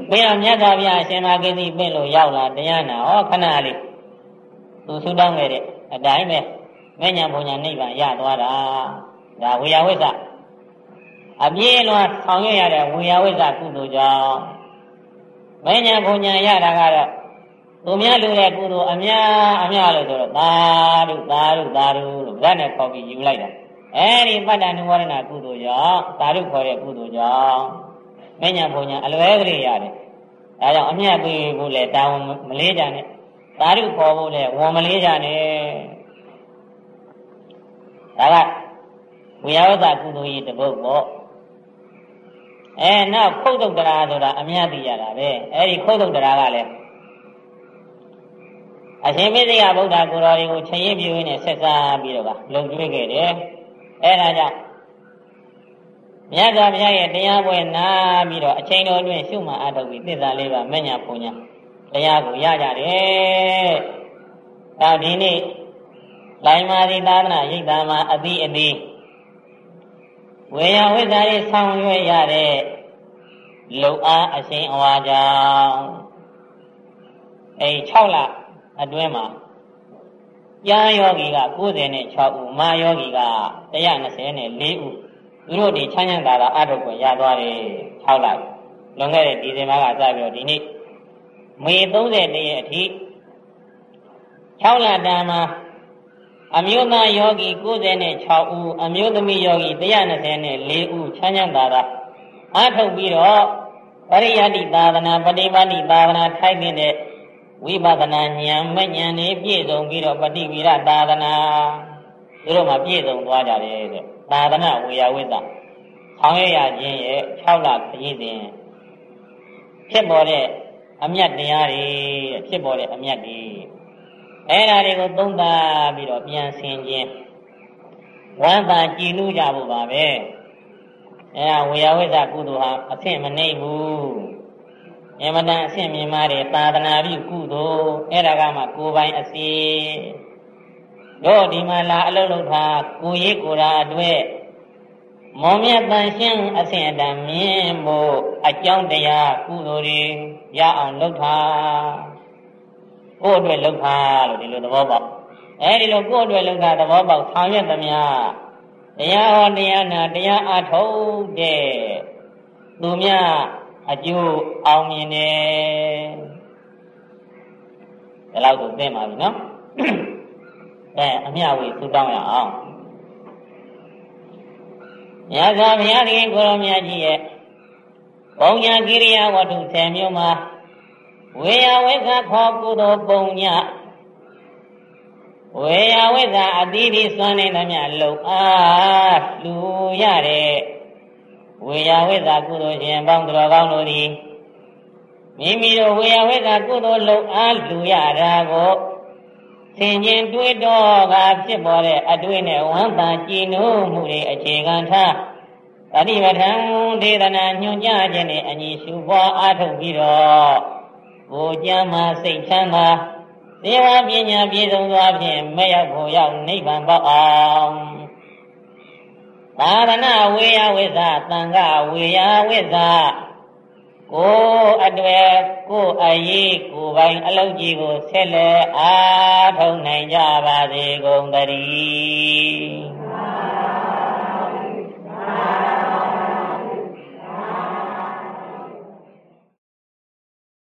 ပြီးတော့မြတ်စွာဘုရားအရှင်သာကိတိပြင့်လို့ရောက်လာတရားနာဟောခဏလေးသူဆုတောင်းခဲ့တဲ့အတိုင်းပဲမညာဘုံညာနိဗ္ဗာန်ရသွားတာဒါဝေယဝိဇ္ဇအပြည့်လွန်ဆောင်ရွက်ရတဲ့ဝေယဝိဇ္ဇကုသိုလ်ကြောင့် မညာဘုံညာရတာကတော့သူများလူတဲ့ကုသိုလ်အများအများလို့ဆိုတော့သာဓုသာဓုသာဓုလို့ဇတ်နဲ့ခေါ်ပြီးယူလိုက်တာအဲဒီပတ္တနုဝရဏကုသိုလ်ကြောင့်သာဓုခေါ်တဲ့ကုသိုလ်ကြောင့်မညာဘုံညာအလွဲကလေးရတယ်ဒါကြောင့်အမြတ်ပေးဖို့လဲတာဝန်မလေးကြနဲ့သာဓုခေါ်ဖို့လဲဝန်မလေးကြနဲ့ဒါကဝိယဝဇကုသိုလ်ကြီးတပုတ်ပေါ့ အဲနောက်ခုတ်တုတ်တရာဆိုတာအမြတ်သိရတာပဲအဲဒီခုတ်တုတ်တရာကလည်းအရှင်မစ္စယဗုဒ္ဓကိုယ်တော်တွေကိုခြေရည်ပြင်းနဲ့ဆက်စားပြီးတော့ကလုံကျွေးခဲ့တယ်အဲဒါကြောင့်မြတ်စွာဘုရားရဲ့တရားပွဲနာပြီးတော့အချိန်တော်အတွင်းရှုမှတ်အထုတ်ပြီးသစ္စာလေးပါမညာပုံညာတရားကိုရကြတယ်။ဒါဒီနေ့လိုင်မာသီသာသနာရိပ်သာမှာအတိအသေး ဝေယဝိဇ္ဇာရေးဆောင်ရွက်ရတဲ့လုံအားအရှင်အဝါကြောင့်အဲ6လအတွင်းမှာကြာယောဂီက96ဦးမာယောဂီက124ဦးသူတို့ဒီချမ်းချမ်းသာသာအထုတ်ကိုရသွားတယ်6လလွန်ခဲ့တဲ့ဒီဇင်ဘာကစပြီးတော့ဒီနေ့မေ30ရက်အထိ6လတန်မှာ အမျိုးသားယောဂီ96ဦးအမျိုးသမီးယောဂီ124ဦးချမ်းချမ်းသာသာအထုတ်ပြီးတော့ပရိယတ္တိသာသနာပฏิပတ်တိသာသနာထိုက်တဲ့ဝိပဿနာဉာဏ်မဉာဏ်နဲ့ပြည့်စုံပြီးတော့ပฏิဝိရသာသနာသူတို့မှပြည့်စုံသွားကြတယ်တဲ့သာသနာဝေယဝိသဆောင်ရွက်ရခြင်းရဲ့6လခရီးစဉ်ဖြစ်ပေါ်တဲ့အမြတ်တရားတွေဖြစ်ပေါ်တဲ့အမြတ်တွေ အဲ့ဒါတွေကိုသုံးသပ်ပြီးတော့ပြန်ဆင်ခြင်းဝမ်းသာကြည်နူးကြဖို့ပါပဲအဲ့ဒါဝေယဝိသကုသိုလ်ဟာအဆင့်မနှိမ့်ဘူးအမတန်အဆင့်မြင်မာတဲ့သာသနာပြုကုသိုလ်အဲ့ဒါကမှကိုယ်ပိုင်အစီတို့ဒီမှာလာအလုပ်လုပ်တာကိုရေးကိုယ်ရာအတွက်မောမြတ်တန်ရှင်းအဆင့်အတန်မြင်ဖို့အကြောင်းတရားကုသိုလ်တွေရအောင်လုပ်တာ ကိုယ့်အတွက်လုပ်တာလို့ဒီလိုသဘောပေါက်အဲဒီလိုကိုယ့်အတွက်လုပ်တာသဘောပေါက်ဆောင်ရွက်သမျှတရားဟောတရားနာတရားအထုတ်တဲ့သူများအကျိုးအောင်မြင်တယ်ဒါလောက်ဆိုသိပါပြီနော်အဲအမျှဝေသူတောင်းရအောင်မြတ်စွာဘုရားရှင်ကိုရောမြတ်ကြီးရဲ့ဘုံညာကိရိယာဝတ္ထု10မျိုးမှာ ဝေယဝိဇ္ဇခေါ်ကုသိုလ်ပုံညာဝေယဝိဇ္ဇအတိဒီစွမ်းနေသမျှလုံအားလူရတဲ့ဝေယဝိဇ္ဇကုသိုလ်ရှင်ပေါင်းတော်ကောင်းတို့သည်မိမိတို့ဝေယဝိဇ္ဇကုသိုလ်လုံအားလူရတာကိုသင်ခြင်းတွေးတော့ကဖြစ်ပေါ်တဲ့အတွေ့နဲ့ဝမ်းသာကြည်နူးမှုတွေအခြေခံထားတတိပဋ္ဌာန်ဒေသနာညွှန်ကြားခြင်းနဲ့အညီရှုပွားအားထုတ်ပြီးတော့ ကိုကြမ်းမှစိတ်ချမ်းသာသေဝပညာပြည့်စုံသောအဖြင့်မရောက်ဖို့ရောက်နိဗ္ဗာန်ပေါက်အောင်သာရဏဝေယဝိဇ္ဇာသံဃဝေယဝိဇ္ဇာကိုအတွေ့ကိုအရေးကိုပိုင်အလုံးကြီးကိုဆက်လက်အားထုတ်နိုင်ကြပါစေကုန်သတည်း